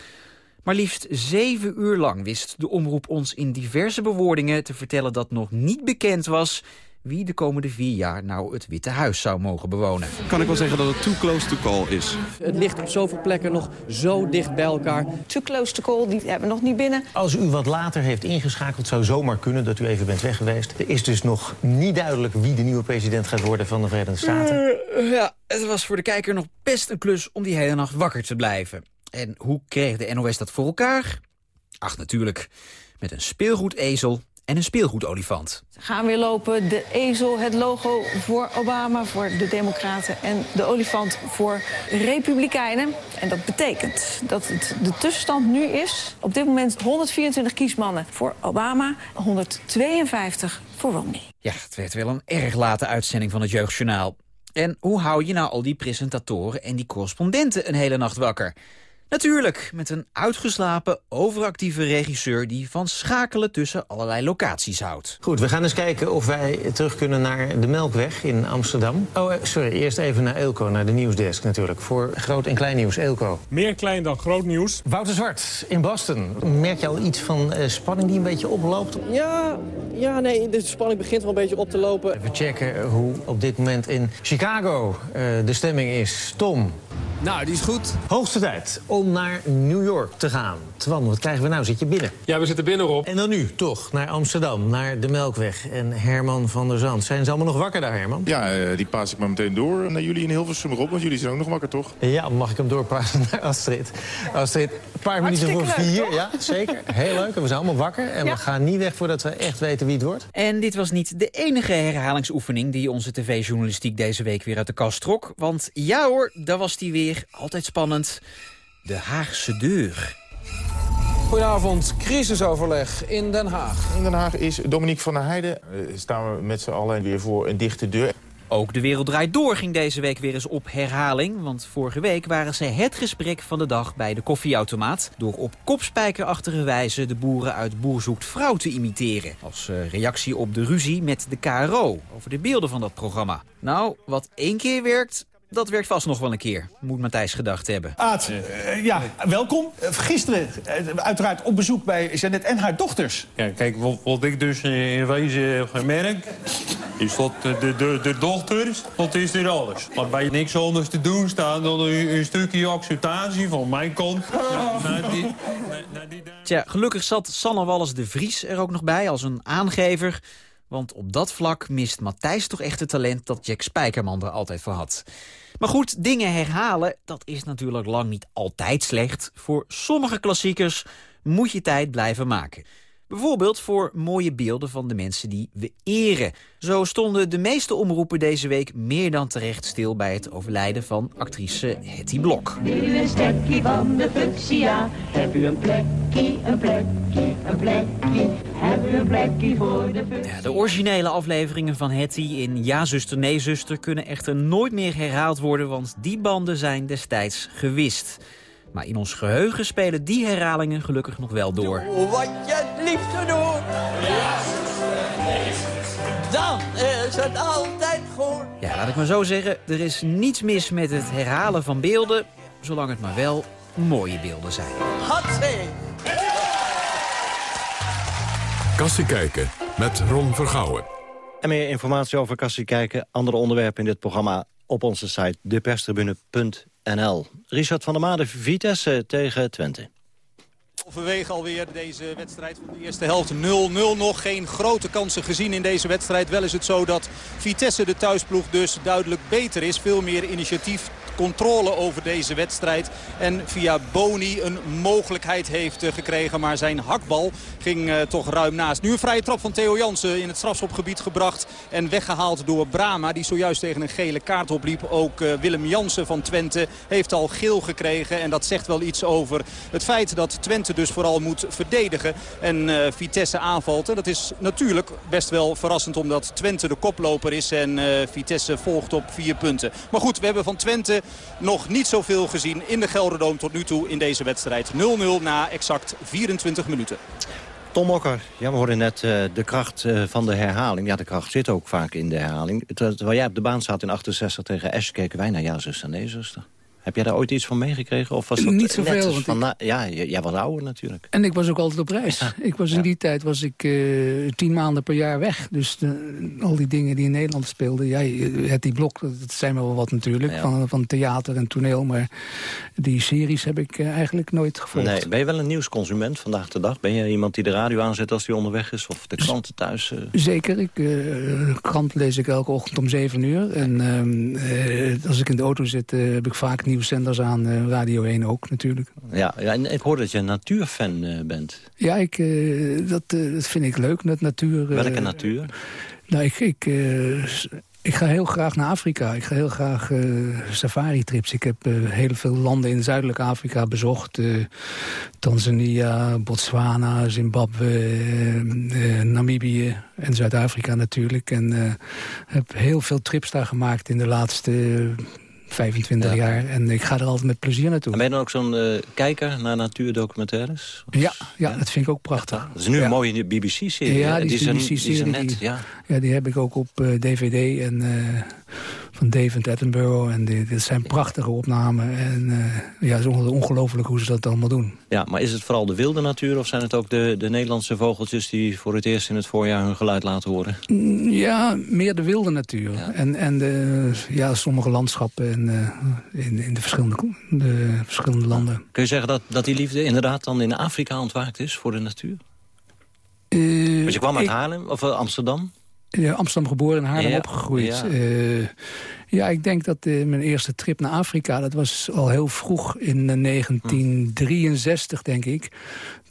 Maar liefst zeven uur lang wist de omroep ons in diverse bewoordingen te vertellen dat nog niet bekend was wie de komende vier jaar nou het Witte Huis zou mogen bewonen. Kan ik wel zeggen dat het too close to call is. Het ligt op zoveel plekken nog zo dicht bij elkaar. Too close to call, die hebben we nog niet binnen. Als u wat later heeft ingeschakeld, zou zomaar kunnen dat u even bent weg geweest. Er is dus nog niet duidelijk wie de nieuwe president gaat worden van de Verenigde Staten. Uh, ja, het was voor de kijker nog best een klus om die hele nacht wakker te blijven. En hoe kreeg de NOS dat voor elkaar? Ach, natuurlijk. Met een speelgoedezel en een speelgoedolifant. Gaan weer lopen. De ezel, het logo voor Obama, voor de Democraten... en de olifant voor Republikeinen. En dat betekent dat het de tussenstand nu is... op dit moment 124 kiesmannen voor Obama, 152 voor Romney. Ja, het werd wel een erg late uitzending van het Jeugdjournaal. En hoe hou je nou al die presentatoren en die correspondenten een hele nacht wakker? Natuurlijk, met een uitgeslapen, overactieve regisseur... die van schakelen tussen allerlei locaties houdt. Goed, we gaan eens kijken of wij terug kunnen naar de Melkweg in Amsterdam. Oh, eh, sorry, eerst even naar Elko, naar de nieuwsdesk natuurlijk. Voor groot en klein nieuws, Elko. Meer klein dan groot nieuws. Wouter Zwart in Boston. Merk je al iets van uh, spanning die een beetje oploopt? Ja, ja, nee, de spanning begint wel een beetje op te lopen. Even checken hoe op dit moment in Chicago uh, de stemming is. Tom, nou, die is goed. Hoogste tijd om naar New York te gaan. Twan, wat krijgen we nou? Zit je binnen? Ja, we zitten binnen, op. En dan nu toch naar Amsterdam, naar de Melkweg en Herman van der Zand. Zijn ze allemaal nog wakker daar, Herman? Ja, uh, die paas ik maar meteen door naar jullie in Hilversum op. Want jullie zijn ook nog wakker, toch? Ja, mag ik hem doorpassen naar Astrid? Astrid, een paar minuten voor vier. Leuk, ja, zeker. Heel leuk. En we zijn allemaal wakker. En Ja. we gaan niet weg voordat we echt weten wie het wordt. En dit was niet de enige herhalingsoefening die onze tv-journalistiek deze week weer uit de kast trok. Want ja hoor, daar was die weer. Altijd spannend. De Haagse deur. Goedenavond, crisisoverleg in Den Haag. In Den Haag is Dominique van der Heijden. Eh, staan we met z'n allen weer voor een dichte deur. Ook De Wereld Draait Door ging deze week weer eens op herhaling. Want vorige week waren ze het gesprek van de dag bij de koffieautomaat... door op kopspijkerachtige wijze de boeren uit Boer Zoekt Vrouw te imiteren. Als eh, reactie op de ruzie met de KRO over de beelden van dat programma. Nou, wat één keer werkt, dat werkt vast nog wel een keer. Moet Matthijs gedacht hebben. Aad, eh, ja, welkom. Eh, gisteren eh, uiteraard op bezoek bij Jeannette en haar dochters. Ja, kijk, wat, wat ik dus in wezen heb gemerkt... is dat de, de, de, dochters, dat is er alles. Waarbij niks anders te doen staat dan een, een stukje acceptatie van mijn kant... naar, naar die, Tja, gelukkig zat Sanne Wallis de Vries er ook nog bij als een aangever. Want op dat vlak mist Matthijs toch echt het talent dat Jack Spijkerman er altijd voor had. Maar goed, dingen herhalen, dat is natuurlijk lang niet altijd slecht. Voor sommige klassiekers moet je tijd blijven maken. Bijvoorbeeld voor mooie beelden van de mensen die we eren. Zo stonden de meeste omroepen deze week meer dan terecht stil... bij het overlijden van actrice Hetty Blok. U een stekkie van de fuchsia. Heb u een plekje, een plekje, een plekje. Heb u een plekje voor de fuchsia. Ja, de originele afleveringen van Hetty in Ja, zuster, nee, zuster... kunnen echter nooit meer herhaald worden... want die banden zijn destijds gewist. Maar in ons geheugen spelen die herhalingen gelukkig nog wel door. Wat je het liefste doet. Dan is het altijd goed. Ja, laat ik maar zo zeggen, er is niets mis met het herhalen van beelden... zolang het maar wel mooie beelden zijn. Hatzee. Kassie kijken met Ron Vergouwen. En meer informatie over Kassie kijken, andere onderwerpen in dit programma... op onze site deperstribune.nl. Richard van der Made, Vitesse tegen Twente. Halverwege alweer deze wedstrijd van de eerste helft 0-0 nog. Geen grote kansen gezien in deze wedstrijd. Wel is het zo dat Vitesse de thuisploeg dus duidelijk beter is. Veel meer initiatief, controle over deze wedstrijd. En via Boni een mogelijkheid heeft eh, gekregen. Maar zijn hakbal ging eh, toch ruim naast. Nu een vrije trap van Theo Jansen in het strafschopgebied gebracht. En weggehaald door Brama die zojuist tegen een gele kaart opliep. Ook eh, Willem Jansen van Twente heeft al geel gekregen. En dat zegt wel iets over het feit dat Twente dus vooral moet verdedigen. En uh, Vitesse aanvalt. En dat is natuurlijk best wel verrassend omdat Twente de koploper is. En uh, Vitesse volgt op vier punten. Maar goed, we hebben van Twente nog niet zoveel gezien in de Gelderdoom tot nu toe in deze wedstrijd. 0-0 na exact 24 minuten. Tom Mokker, ja, we hoorden net uh, de kracht van de herhaling. Ja, de kracht zit ook vaak in de herhaling. Terwijl jij op de baan zat in 68 tegen Esch, keken wij naar ja, zuster, nee, zuster. Heb jij daar ooit iets van meegekregen? Of was dat Niet zoveel. Van, ik... na, ja, jij was ouder natuurlijk. En ik was ook altijd op reis. Ja. Ik was in die tijd was ik uh, tien maanden per jaar weg. Dus de, al die dingen die in Nederland speelden. Ja, het die blok, dat zijn wel wat natuurlijk. Ja. Van, van theater en toneel. Maar die series heb ik uh, eigenlijk nooit gevolgd. Nee, ben je wel een nieuwsconsument vandaag de dag? Ben je iemand die de radio aanzet als die onderweg is? Of de kranten thuis? Uh... Zeker. Ik, de krant lees ik elke ochtend om zeven uur. En ehm, als ik in de auto zit heb ik vaak nieuws zenders aan, uh, Radio 1 ook natuurlijk. Ja, ja, en ik hoor dat je een natuurfan uh, bent. Ja, ik, uh, dat, dat vind ik leuk, dat natuur. Welke natuur? Nou, ik, ik, ik ga heel graag naar Afrika. Ik ga heel graag safari-trips. Ik heb heel veel landen in zuidelijk Afrika bezocht. Tanzania, Botswana, Zimbabwe, Namibië en Zuid-Afrika natuurlijk. En heb heel veel trips daar gemaakt in de laatste 25 ja. jaar. En ik ga er altijd met plezier naartoe. En ben je dan ook zo'n uh, kijker naar natuurdocumentaires? Ja, ja, dat vind ik ook prachtig. Ja, dat is nu ja. een mooie BBC-serie. Ja, die, die BBC-serie. Die, die, ja. ja, die heb ik ook op uh, DVD en uh, van David Attenborough. En dit zijn prachtige opnamen. En ja, het is ongelooflijk hoe ze dat allemaal doen. Ja, maar is het vooral de wilde natuur of zijn het ook de, de Nederlandse vogeltjes... die voor het eerst in het voorjaar hun geluid laten horen? Ja, meer de wilde natuur. En, en de, ja, sommige landschappen en, uh, in, in de, verschillende, de verschillende landen. Kun je zeggen dat, dat die liefde inderdaad dan in Afrika ontwaakt is voor de natuur? Uh, Want je kwam uit ik, Haarlem of Amsterdam? Ja, Amsterdam geboren en Haarlem ja, opgegroeid. Ja. ja, ik denk dat mijn eerste trip naar Afrika... dat was al heel vroeg in 1963, denk ik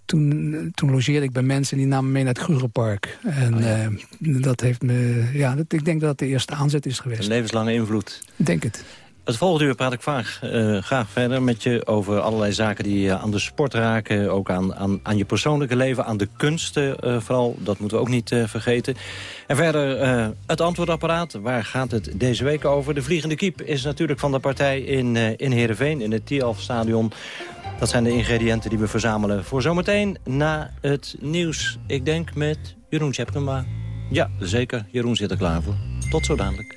toen, toen logeerde ik bij mensen die namen mee naar het Krugerpark. En oh ja. uh, dat heeft me, ja, dat, ik denk dat dat de eerste aanzet is geweest. Een levenslange invloed. Ik denk het. Het volgende uur praat ik vaag, uh, graag verder met je over allerlei zaken die uh, aan de sport raken. Ook aan, aan, aan je persoonlijke leven, aan de kunsten uh, vooral. Dat moeten we ook niet vergeten. En verder het antwoordapparaat. Waar gaat het deze week over? De Vliegende Kiep is natuurlijk van de partij in, in Heerenveen, in het Tialf Stadion. Dat zijn de ingrediënten die we verzamelen voor zometeen na het nieuws. Ik denk met Jeroen Tjepkema. Ja, zeker. Jeroen zit er klaar voor. Tot zo dadelijk.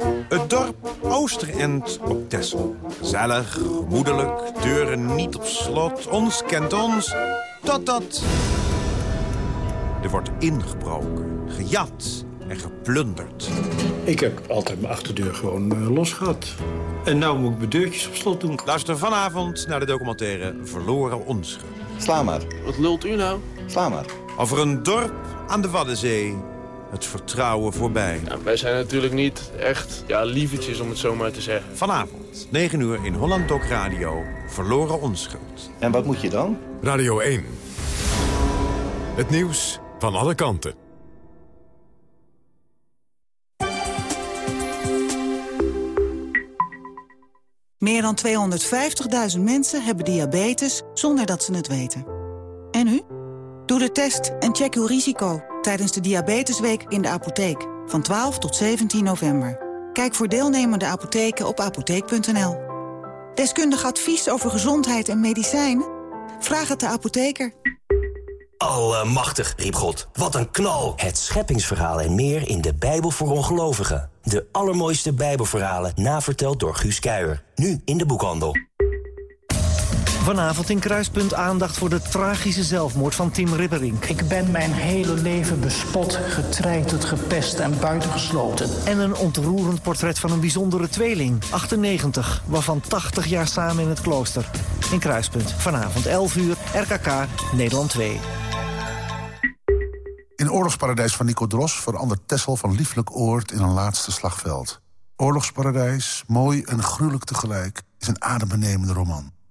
Het dorp Oosterend op Texel. Gezellig, gemoedelijk, deuren niet op slot. Ons kent ons, totdat... Er wordt ingebroken, gejat en geplunderd. Ik heb altijd mijn achterdeur gewoon uh, los gehad. En nou moet ik mijn deurtjes op slot doen. Luister vanavond naar de documentaire Verloren Onschuld. Sla maar. Wat lult u nou? Sla maar. Over een dorp aan de Waddenzee het vertrouwen voorbij. Nou, wij zijn natuurlijk niet echt ja, lievertjes, om het zo maar te zeggen. Vanavond, 9 uur in Holland Doc Radio, Verloren Onschuld. En wat moet je dan? Radio 1. Het nieuws van alle kanten. Meer dan 250.000 mensen hebben diabetes zonder dat ze het weten. En u? Doe de test en check uw risico tijdens de Diabetesweek in de apotheek. Van 12 tot 17 november. Kijk voor deelnemende apotheken op apotheek.nl. Deskundig advies over gezondheid en medicijnen? Vraag het de apotheker. Allemachtig, riep God. Wat een knal! Het scheppingsverhaal en meer in de Bijbel voor ongelovigen. De allermooiste Bijbelverhalen, naverteld door Guus Kuijer. Nu in de boekhandel. Vanavond in Kruispunt aandacht voor de tragische zelfmoord van Tim Ribberink. Ik ben mijn hele leven bespot, getreiterd, gepest en buitengesloten. En een ontroerend portret van een bijzondere tweeling, 98, waarvan 80 jaar samen in het klooster. In Kruispunt, vanavond 11 uur, RKK, Nederland 2. In Oorlogsparadijs van Nico Dros verandert Tessel van lieflijk oord in een laatste slagveld. Oorlogsparadijs, mooi en gruwelijk tegelijk, is een adembenemende roman.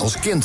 Als kind